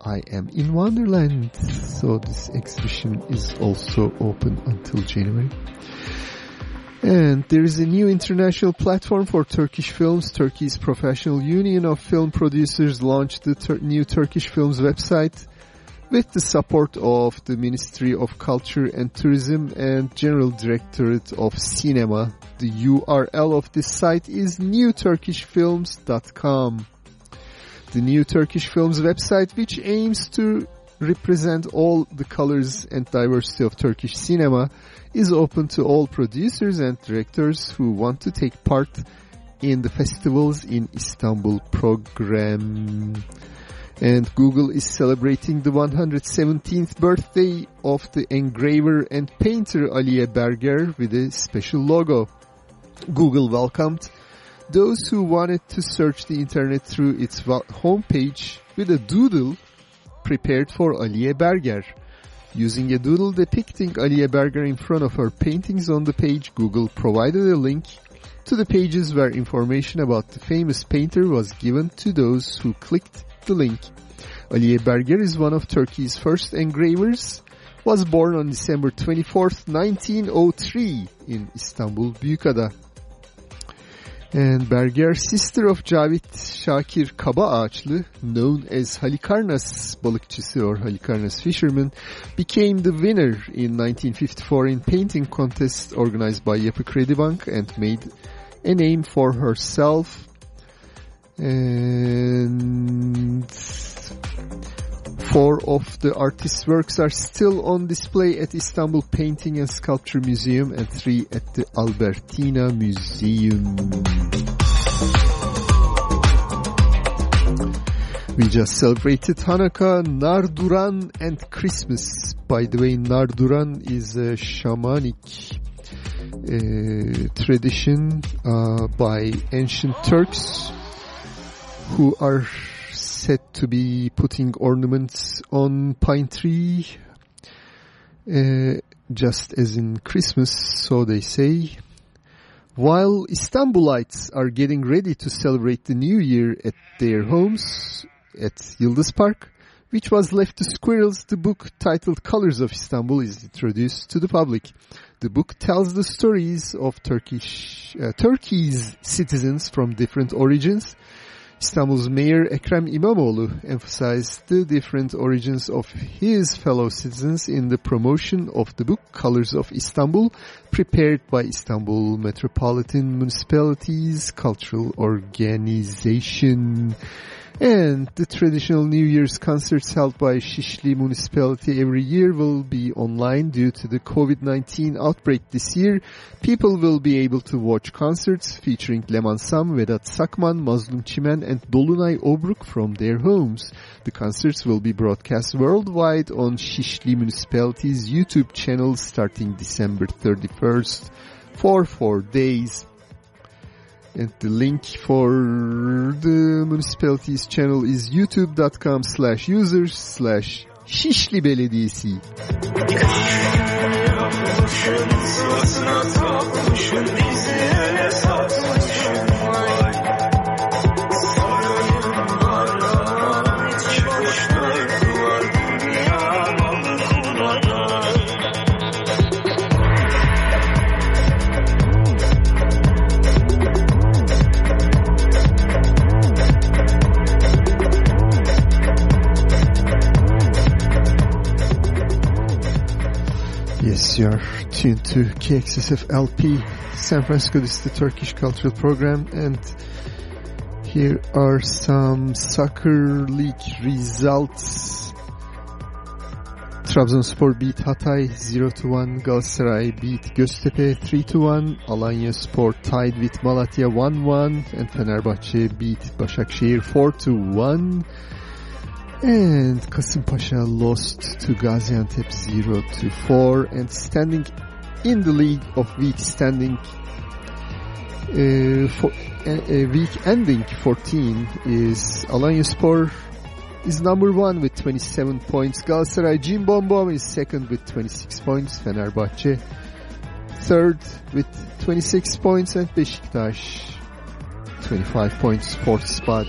I am in Wonderland. So this exhibition is also open until January. And there is a new international platform for Turkish films. Turkey's Professional Union of Film Producers launched the new Turkish Films website with the support of the Ministry of Culture and Tourism and General Directorate of Cinema. The URL of this site is newturkishfilms.com. The New Turkish Films website, which aims to represent all the colors and diversity of Turkish cinema, is open to all producers and directors who want to take part in the festivals in Istanbul program. And Google is celebrating the 117th birthday of the engraver and painter Aliye Berger with a special logo. Google welcomed those who wanted to search the internet through its homepage with a doodle prepared for Aliye Berger. Using a doodle depicting Aliye Berger in front of her paintings on the page, Google provided a link to the pages where information about the famous painter was given to those who clicked the link. Aliye Berger is one of Turkey's first engravers, was born on December 24th, 1903 in Istanbul, Büyükada. And Berger, sister of Cavit Şakir Kabaağaçlı, known as Halikarnas balıkçısı or Halikarnas fisherman, became the winner in 1954 in painting contest organized by Yapı Kredi Bank and made a name for herself. And four of the artist's works are still on display at Istanbul Painting and Sculpture Museum and three at the Albertina Museum. We just celebrated Hanukkah, Narduran and Christmas. By the way, Narduran is a shamanic uh, tradition uh, by ancient Turks who are said to be putting ornaments on pine tree uh, just as in Christmas, so they say. While Istanbulites are getting ready to celebrate the new year at their homes at Yıldız Park, which was left to squirrels, the book titled Colors of Istanbul is introduced to the public. The book tells the stories of Turkish, uh, Turkey's citizens from different origins. Istanbul's Mayor Ekrem İmamoğlu emphasized the different origins of his fellow citizens in the promotion of the book Colors of Istanbul, prepared by Istanbul Metropolitan Municipalities Cultural Organization. And the traditional New Year's concerts held by Şişli municipality every year will be online due to the COVID-19 outbreak this year. People will be able to watch concerts featuring Leman Sam, Vedat Sakman, Mazlum Çimen and Dolunay Obruk from their homes. The concerts will be broadcast worldwide on Şişli municipality's YouTube channel starting December 31st for four days. And the link for the municipality's channel is youtube.com slash users slash Şişli Belediyesi. Are tuned to KXSF LP San Francisco. This is the Turkish Cultural Program and here are some soccer league results. Trabzonspor beat Hatay 0-1, Galatasaray beat Göztepe 3-1, Alanya Spor tied with Malatya 1-1 and Fenerbahçe beat Başakşehir 4-1. And Kasımpaşa lost to Gaziantep 0 to 4 and standing in the league of week standing uh, for, uh, week ending 14 is Alanyaspor is number one with 27 points. Galatasaray Jim Bombom is second with 26 points. Fenerbahçe third with 26 points and Beşiktaş 25 points, fourth spot.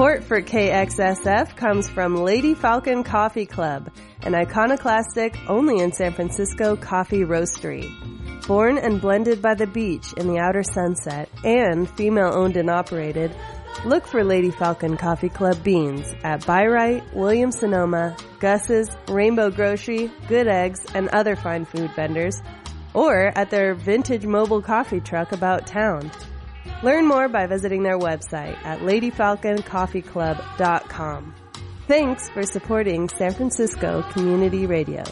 Support for KXSF comes from Lady Falcon Coffee Club, an iconoclastic, only in San Francisco coffee roastery. Born and blended by the beach in the outer sunset and female owned and operated, look for Lady Falcon Coffee Club beans at Bi-Rite, Williams Sonoma, Gus's, Rainbow Grocery, Good Eggs, and other fine food vendors, or at their vintage mobile coffee truck about town. Learn more by visiting their website at ladyfalconcoffeeclub.com. Thanks for supporting San Francisco Community Radio.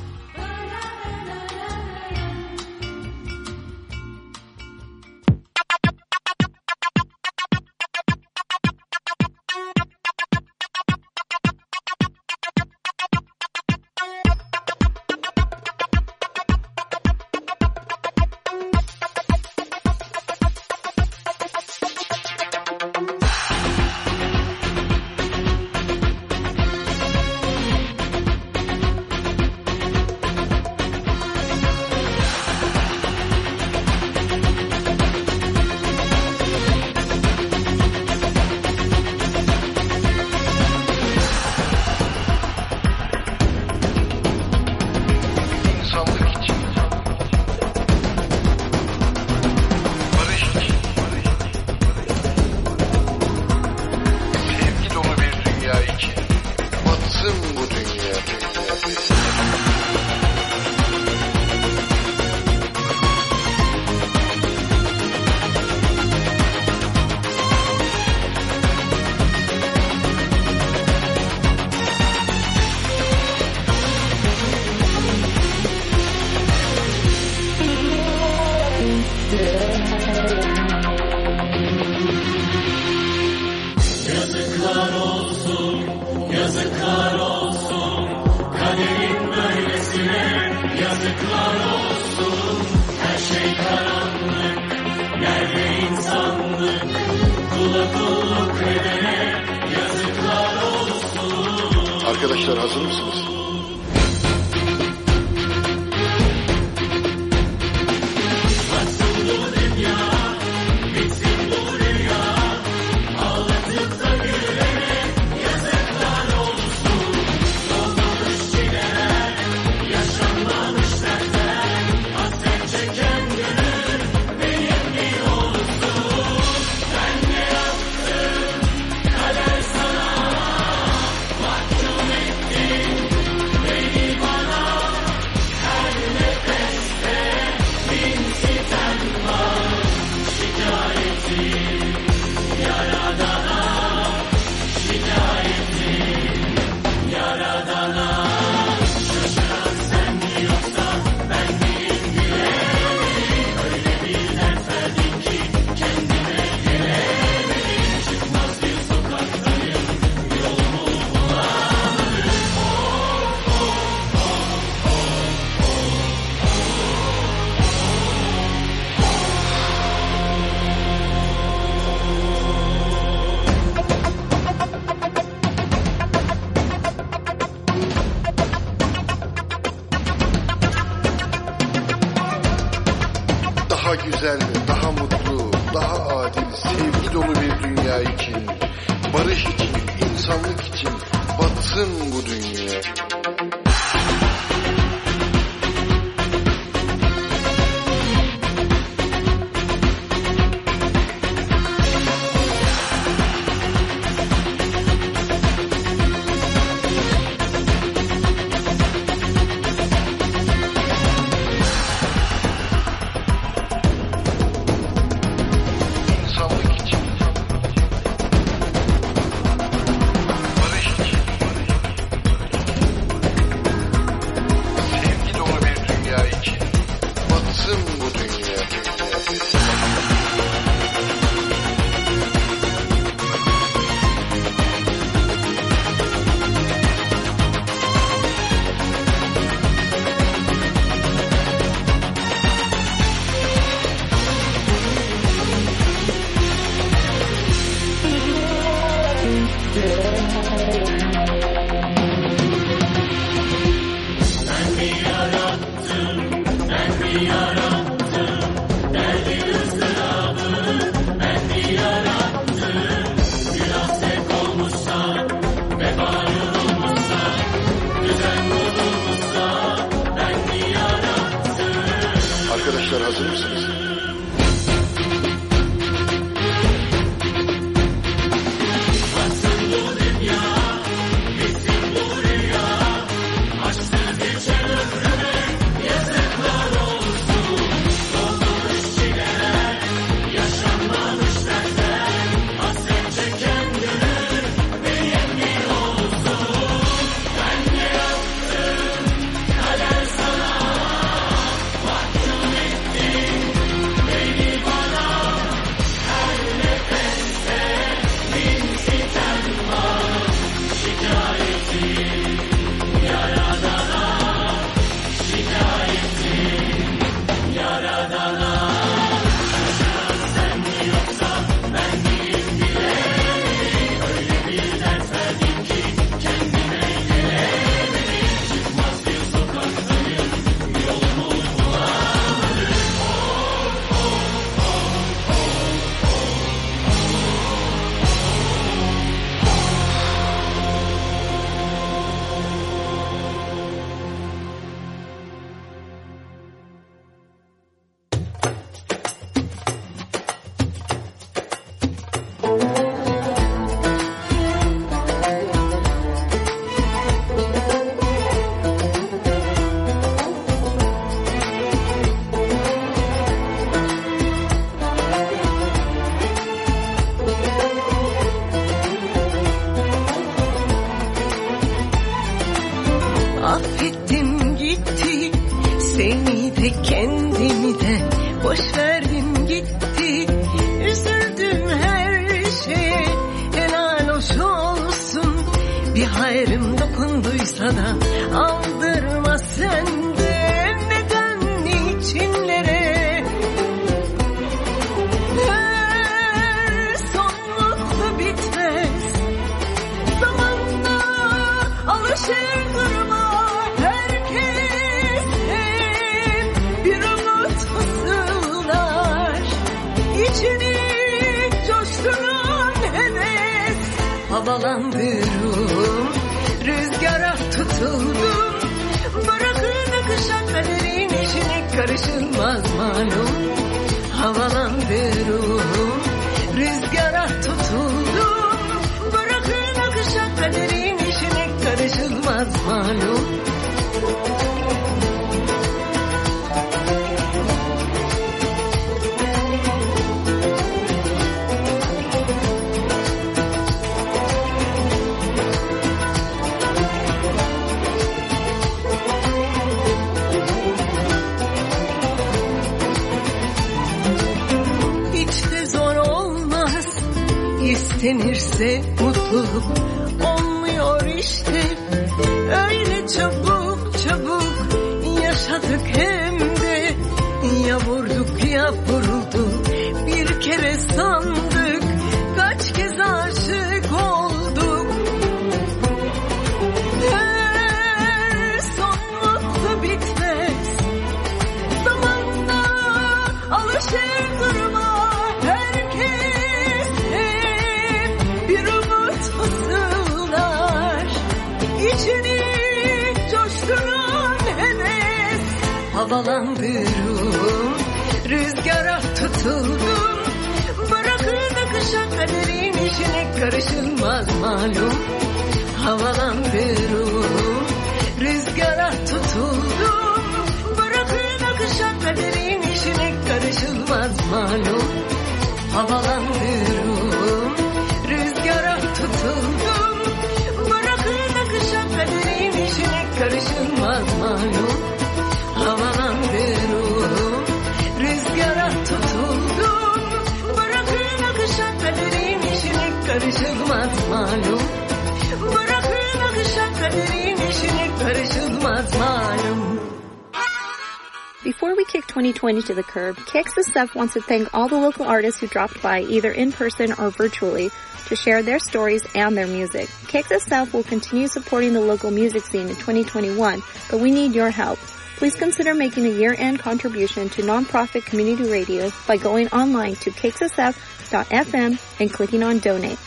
Kick 2020 to the curb, KXSF wants to thank all the local artists who dropped by either in person or virtually to share their stories and their music. KXSF will continue supporting the local music scene in 2021, but we need your help. Please consider making a year-end contribution to nonprofit community radio by going online to kxsf.fm and clicking on donate.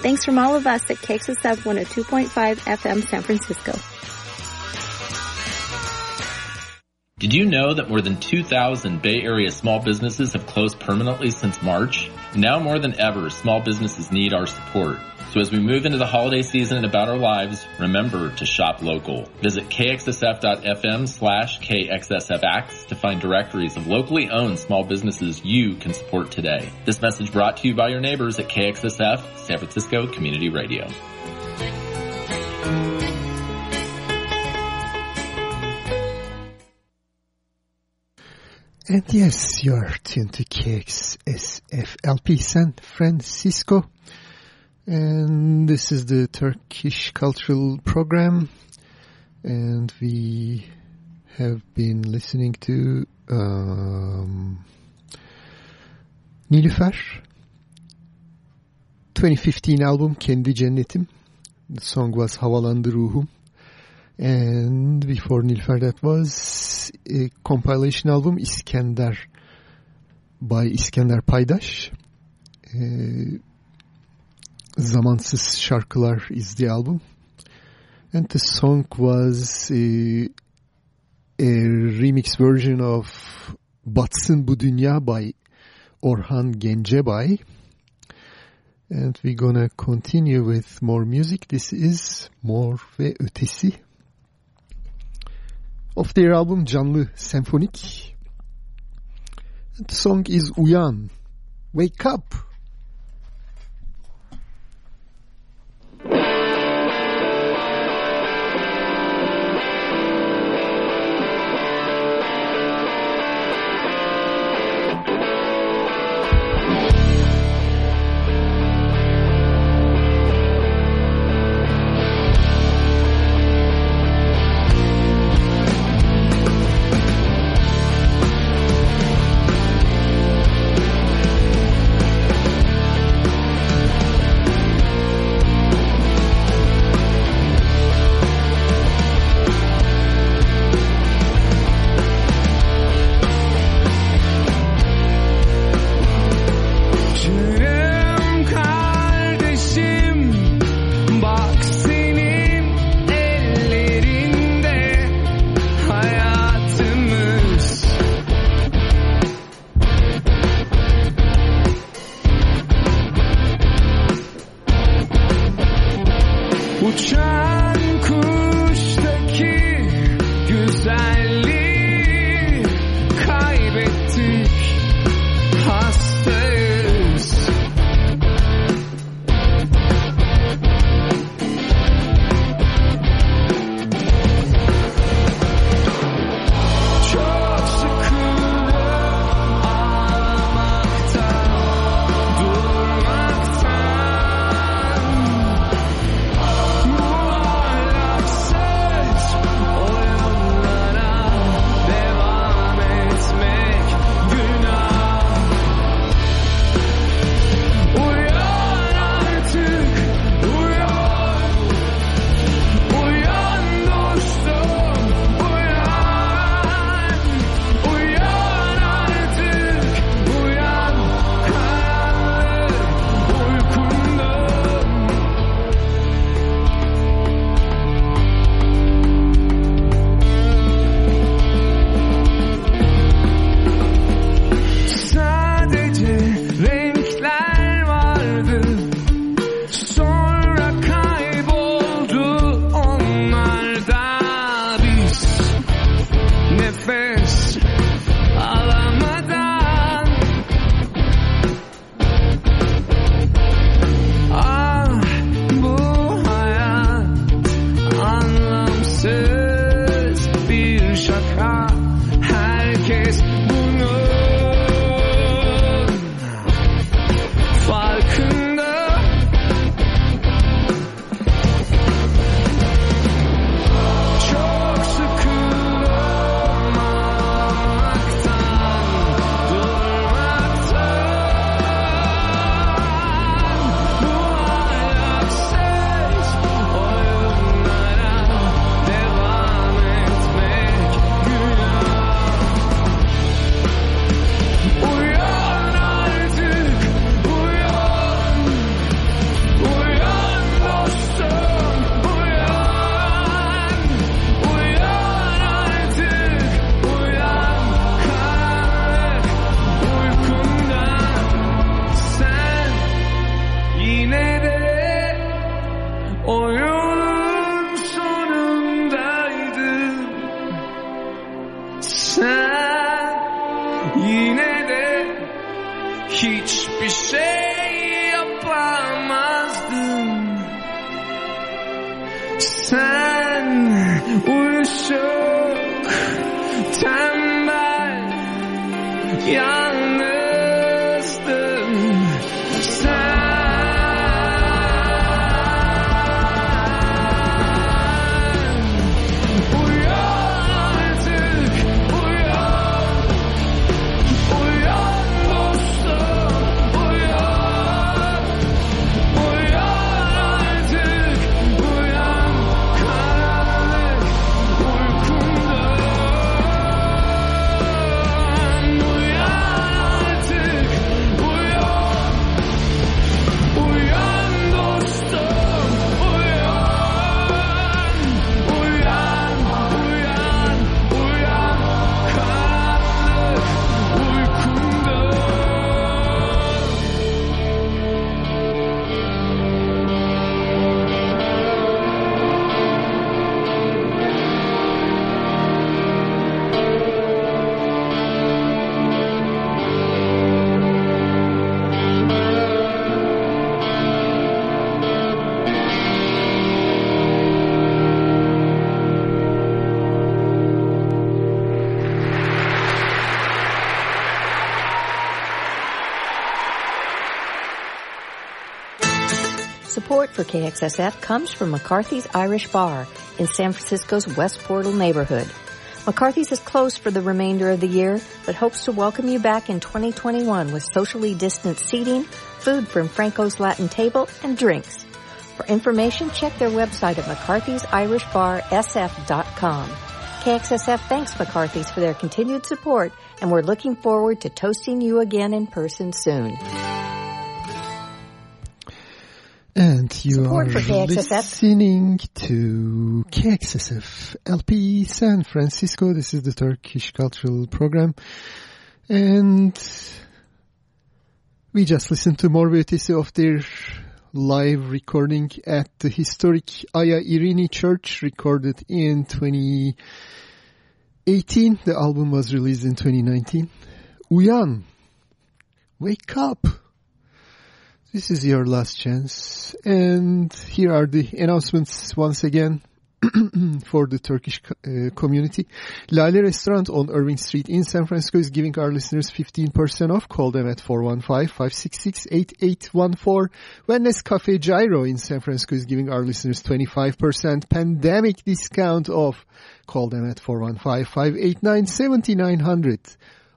Thanks from all of us at KXSF 102.5 FM San Francisco. Did you know that more than 2,000 Bay Area small businesses have closed permanently since March? Now more than ever, small businesses need our support. So as we move into the holiday season and about our lives, remember to shop local. Visit kxsf.fm slash kxsfacts to find directories of locally owned small businesses you can support today. This message brought to you by your neighbors at KXSF, San Francisco Community Radio. And yes, you're tuned to KXSFLP San Francisco. And this is the Turkish Cultural Program. And we have been listening to um, Nilüfer. 2015 album Kendi Cennetim. The song was Havalandı Ruhum. And before Nilüfer that was a compilation album İskender by İskender Paydaş. Uh, Zamansız Şarkılar is the album. And the song was a, a remix version of Batsın Bu Dünya by Orhan Gencebay. And we're gonna continue with more music. This is Mor ve Ötesi. Of their album Canlı Senfonik. The song is Uyan. Wake up! For KXSF comes from McCarthy's Irish Bar in San Francisco's West Portal neighborhood. McCarthy's is closed for the remainder of the year, but hopes to welcome you back in 2021 with socially distanced seating, food from Franco's Latin Table, and drinks. For information, check their website at mccarthysirishbarsf.com. KXSF thanks McCarthy's for their continued support, and we're looking forward to toasting you again in person soon. And you Support are listening to KXSF LP San Francisco. This is the Turkish Cultural Program. And we just listened to more beauties of their live recording at the historic Aya Irini Church recorded in 2018. The album was released in 2019. Uyan, wake up. This is your last chance. And here are the announcements once again [clears throat] for the Turkish uh, community. Lale Restaurant on Irving Street in San Francisco is giving our listeners 15% off. Call them at 415-566-8814. Wellness Cafe Gyro in San Francisco is giving our listeners 25% pandemic discount off. Call them at 415-589-7900.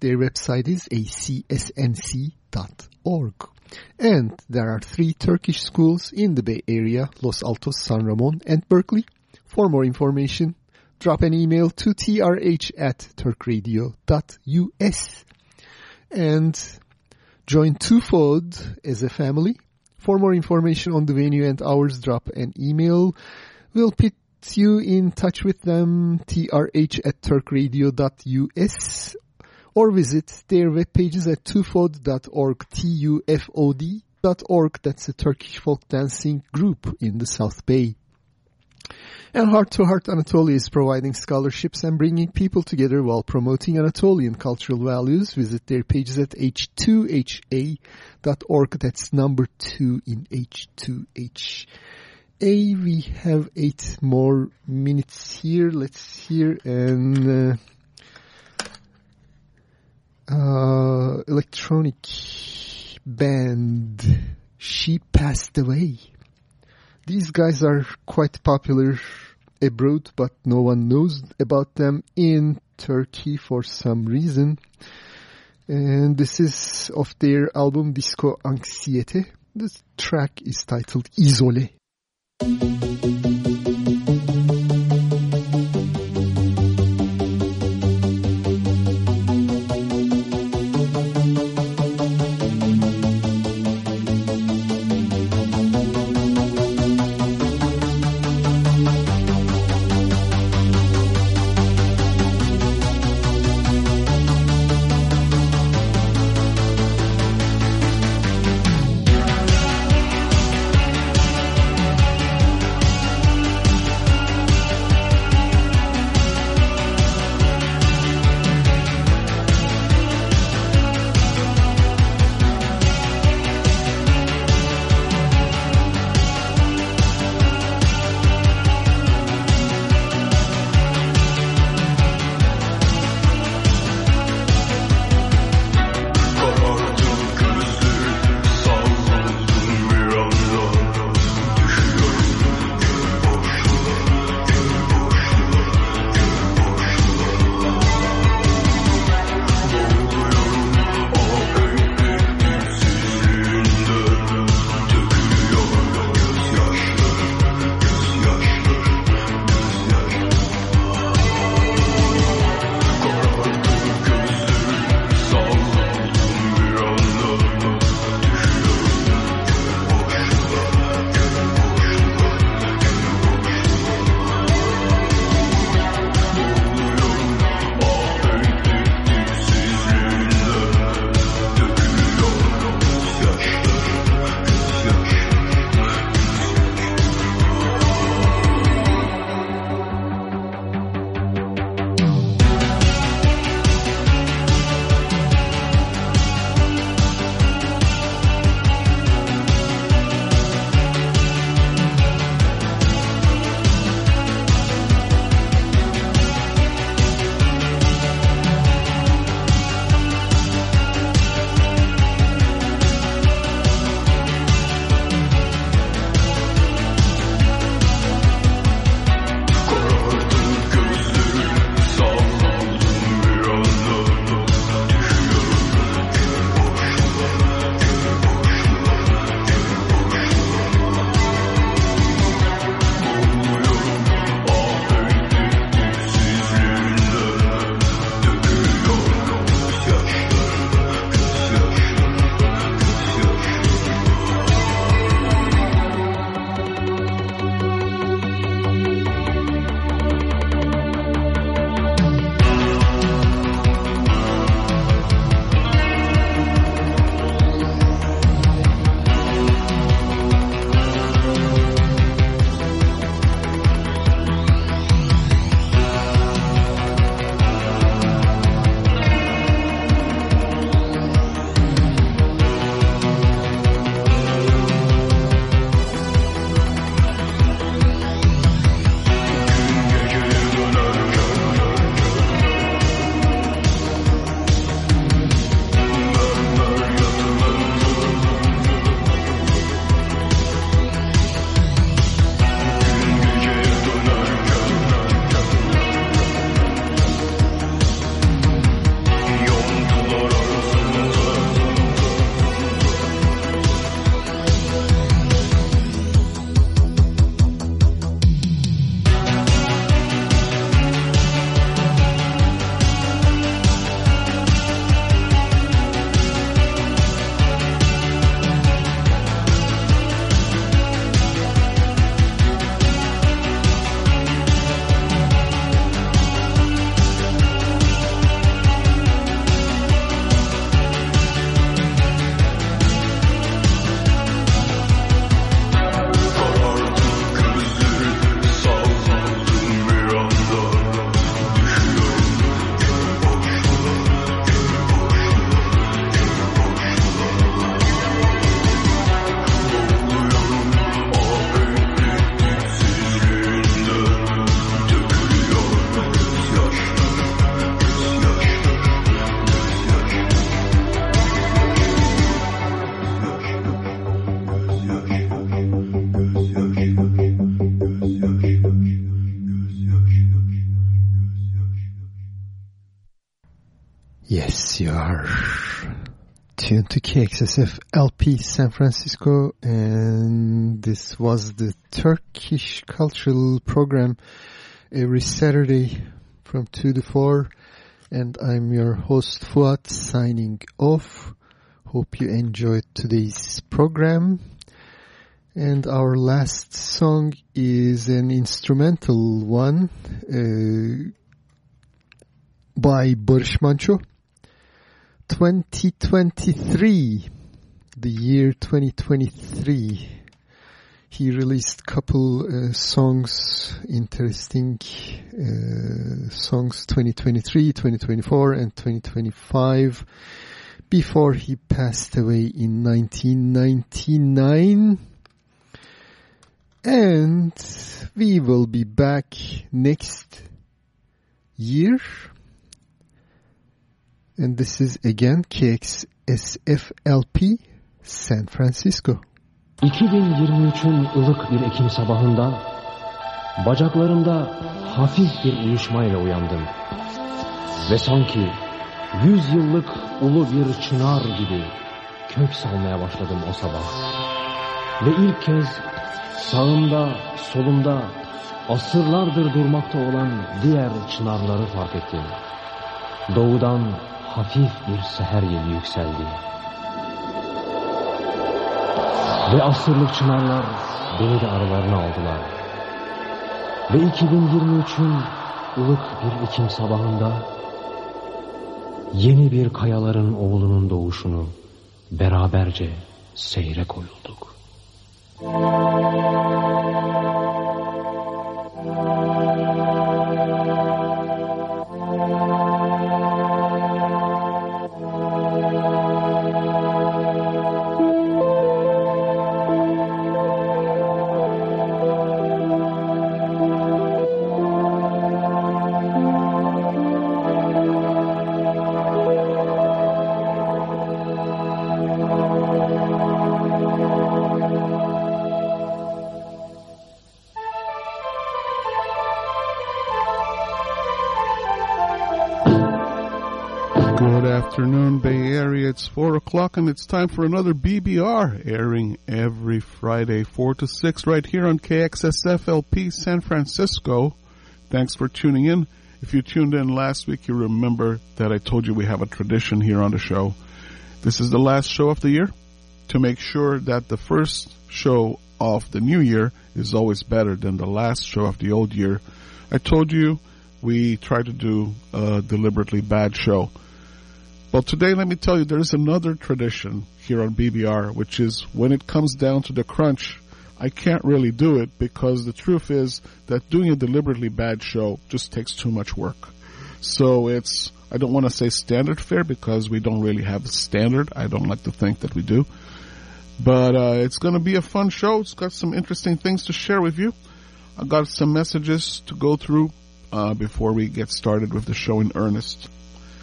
Their website is acsnc.org. And there are three Turkish schools in the Bay Area, Los Altos, San Ramon, and Berkeley. For more information, drop an email to trh at turkradio.us. And join Tufod as a family. For more information on the venue and hours, drop an email. We'll put you in touch with them, trh at turkradio.us or visit their web pages at tufod.org, T-U-F-O-D.org. That's a Turkish folk dancing group in the South Bay. And Heart to Heart Anatolia is providing scholarships and bringing people together while promoting Anatolian cultural values. Visit their pages at h2ha.org. That's number two in H2H. A, we have eight more minutes here. Let's hear and uh, uh, electronic band. She Past Away. These guys are quite popular abroad, but no one knows about them in Turkey for some reason. And this is of their album Disco Anxiety. The track is titled. Izole to KXSF LP San Francisco and this was the Turkish cultural program every Saturday from 2 to 4 and I'm your host Fuat signing off. Hope you enjoyed today's program. And our last song is an instrumental one uh, by Barış Manço. 2023, the year 2023. He released couple uh, songs, interesting uh, songs 2023, 2024 and 2025 before he passed away in 1999. And we will be back next year. And this is again KXSFLP San Francisco. 2023'ün ılık bir Ekim sabahında bacaklarımda hafif bir uyuşmayla uyandım. Ve sanki yüz yıllık ulu bir çınar gibi kök salmaya başladım o sabah. Ve ilk kez sağımda, solumda asırlardır durmakta olan diğer çınarları fark ettim. Doğudan hafif bir seher yeli yükseldi. Ve asırlık çınarlar beni de aralarına aldılar. Ve 2023'ün ılık bir Ekim sabahında yeni bir kayaların oğlunun doğuşunu beraberce seyre koyulduk. Good 4 o'clock and it's time for another BBR airing every Friday, 4 to 6, right here on KXSFLP San Francisco. Thanks for tuning in. If you tuned in last week, you remember that I told you we have a tradition here on the show. This is the last show of the year to make sure that the first show of the new year is always better than the last show of the old year. I told you we try to do a deliberately bad show. Well, today, let me tell you, there is another tradition here on BBR, which is when it comes down to the crunch, I can't really do it because the truth is that doing a deliberately bad show just takes too much work. So it's, I don't want to say standard fare because we don't really have a standard. I don't like to think that we do. But uh, it's going to be a fun show. It's got some interesting things to share with you. I got some messages to go through uh, before we get started with the show in earnest.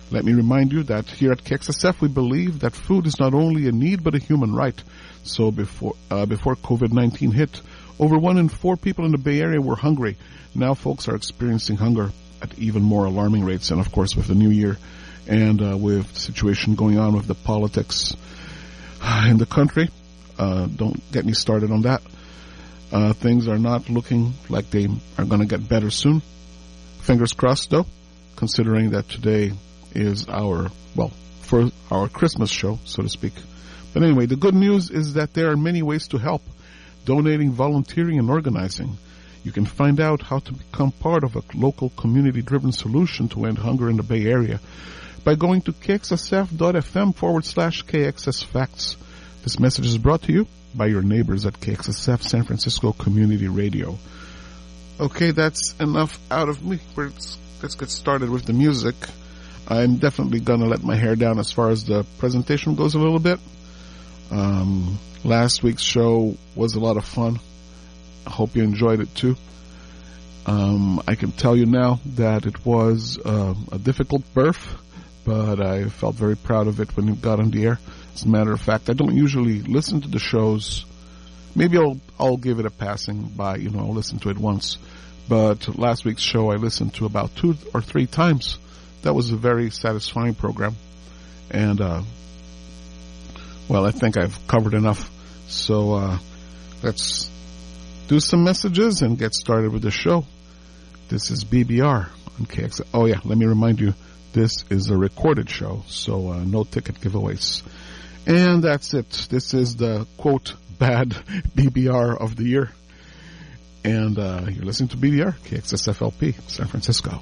Let me remind you that here at KXSF we believe that food is not only a need but a human right. So before uh, before COVID-19 hit, over one in four people in the Bay Area were hungry. Now folks are experiencing hunger at even more alarming rates, and of course with the new year and uh, with the situation going on with the politics in the country, uh, don't get me started on that. Uh, things are not looking like they are going to get better soon. Fingers crossed, though, considering that today is our, well, for our Christmas show, so to speak. But anyway, the good news is that there are many ways to help. Donating, volunteering, and organizing. You can find out how to become part of a local community-driven solution to end hunger in the Bay Area by going to kxsf.fm forward slash KXS Facts. This message is brought to you by your neighbors at KXSF San Francisco Community Radio. Okay, that's enough out of me. Let's get started with the music. I'm definitely gonna let my hair down as far as the presentation goes a little bit. Um, last week's show was a lot of fun. I hope you enjoyed it too. Um, I can tell you now that it was uh, a difficult birth, but I felt very proud of it when it got on the air. As a matter of fact, I don't usually listen to the shows. Maybe I'll I'll give it a passing by. You know, I'll listen to it once. But last week's show I listened to about two or three times. That was a very satisfying program. And, uh, well, I think I've covered enough. So, uh, let's do some messages and get started with the show. This is BBR on KX. Oh yeah, let me remind you, this is a recorded show, so uh, no ticket giveaways. And that's it. This is the quote bad [laughs] BBR of the year. And uh, you're listening to BBR, KXSFLP, San Francisco.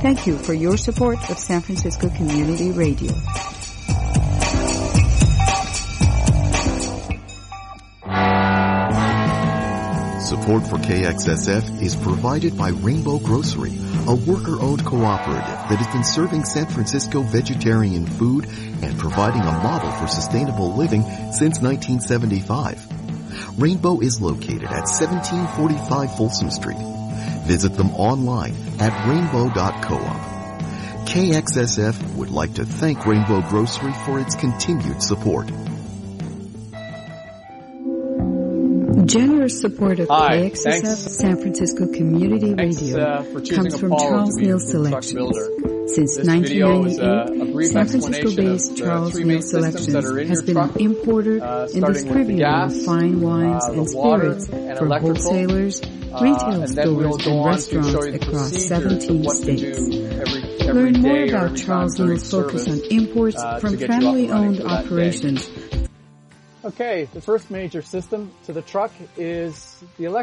Thank you for your support of San Francisco Community Radio. Support for KXSF is provided by Rainbow Grocery, a worker-owned cooperative that has been serving San Francisco vegetarian food and providing a model for sustainable living since 1975. Rainbow is located at 1745 Folsom Street. Visit them online at rainbow.coop. KXSF would like to thank Rainbow Grocery for its continued support. Generous support of Hi, KXSF thanks. San Francisco Community Thanks, Radio uh, comes from Apollo Charles to be Neal Selections. Builder. Since This video is, uh, 1998, a brief San Francisco-based Charles three Neal Selections that are in has been truck, an importer uh, and starting with the distributor gas, of fine wines uh, and spirits and for wholesalers, uh, retail and then we'll stores, and on to show restaurants across 17 of what to states. do every, every Learn more about Charles during Neal's focus on imports uh, from get you up and running family-owned for that day. operations Okay, the first major system to the truck is the electric.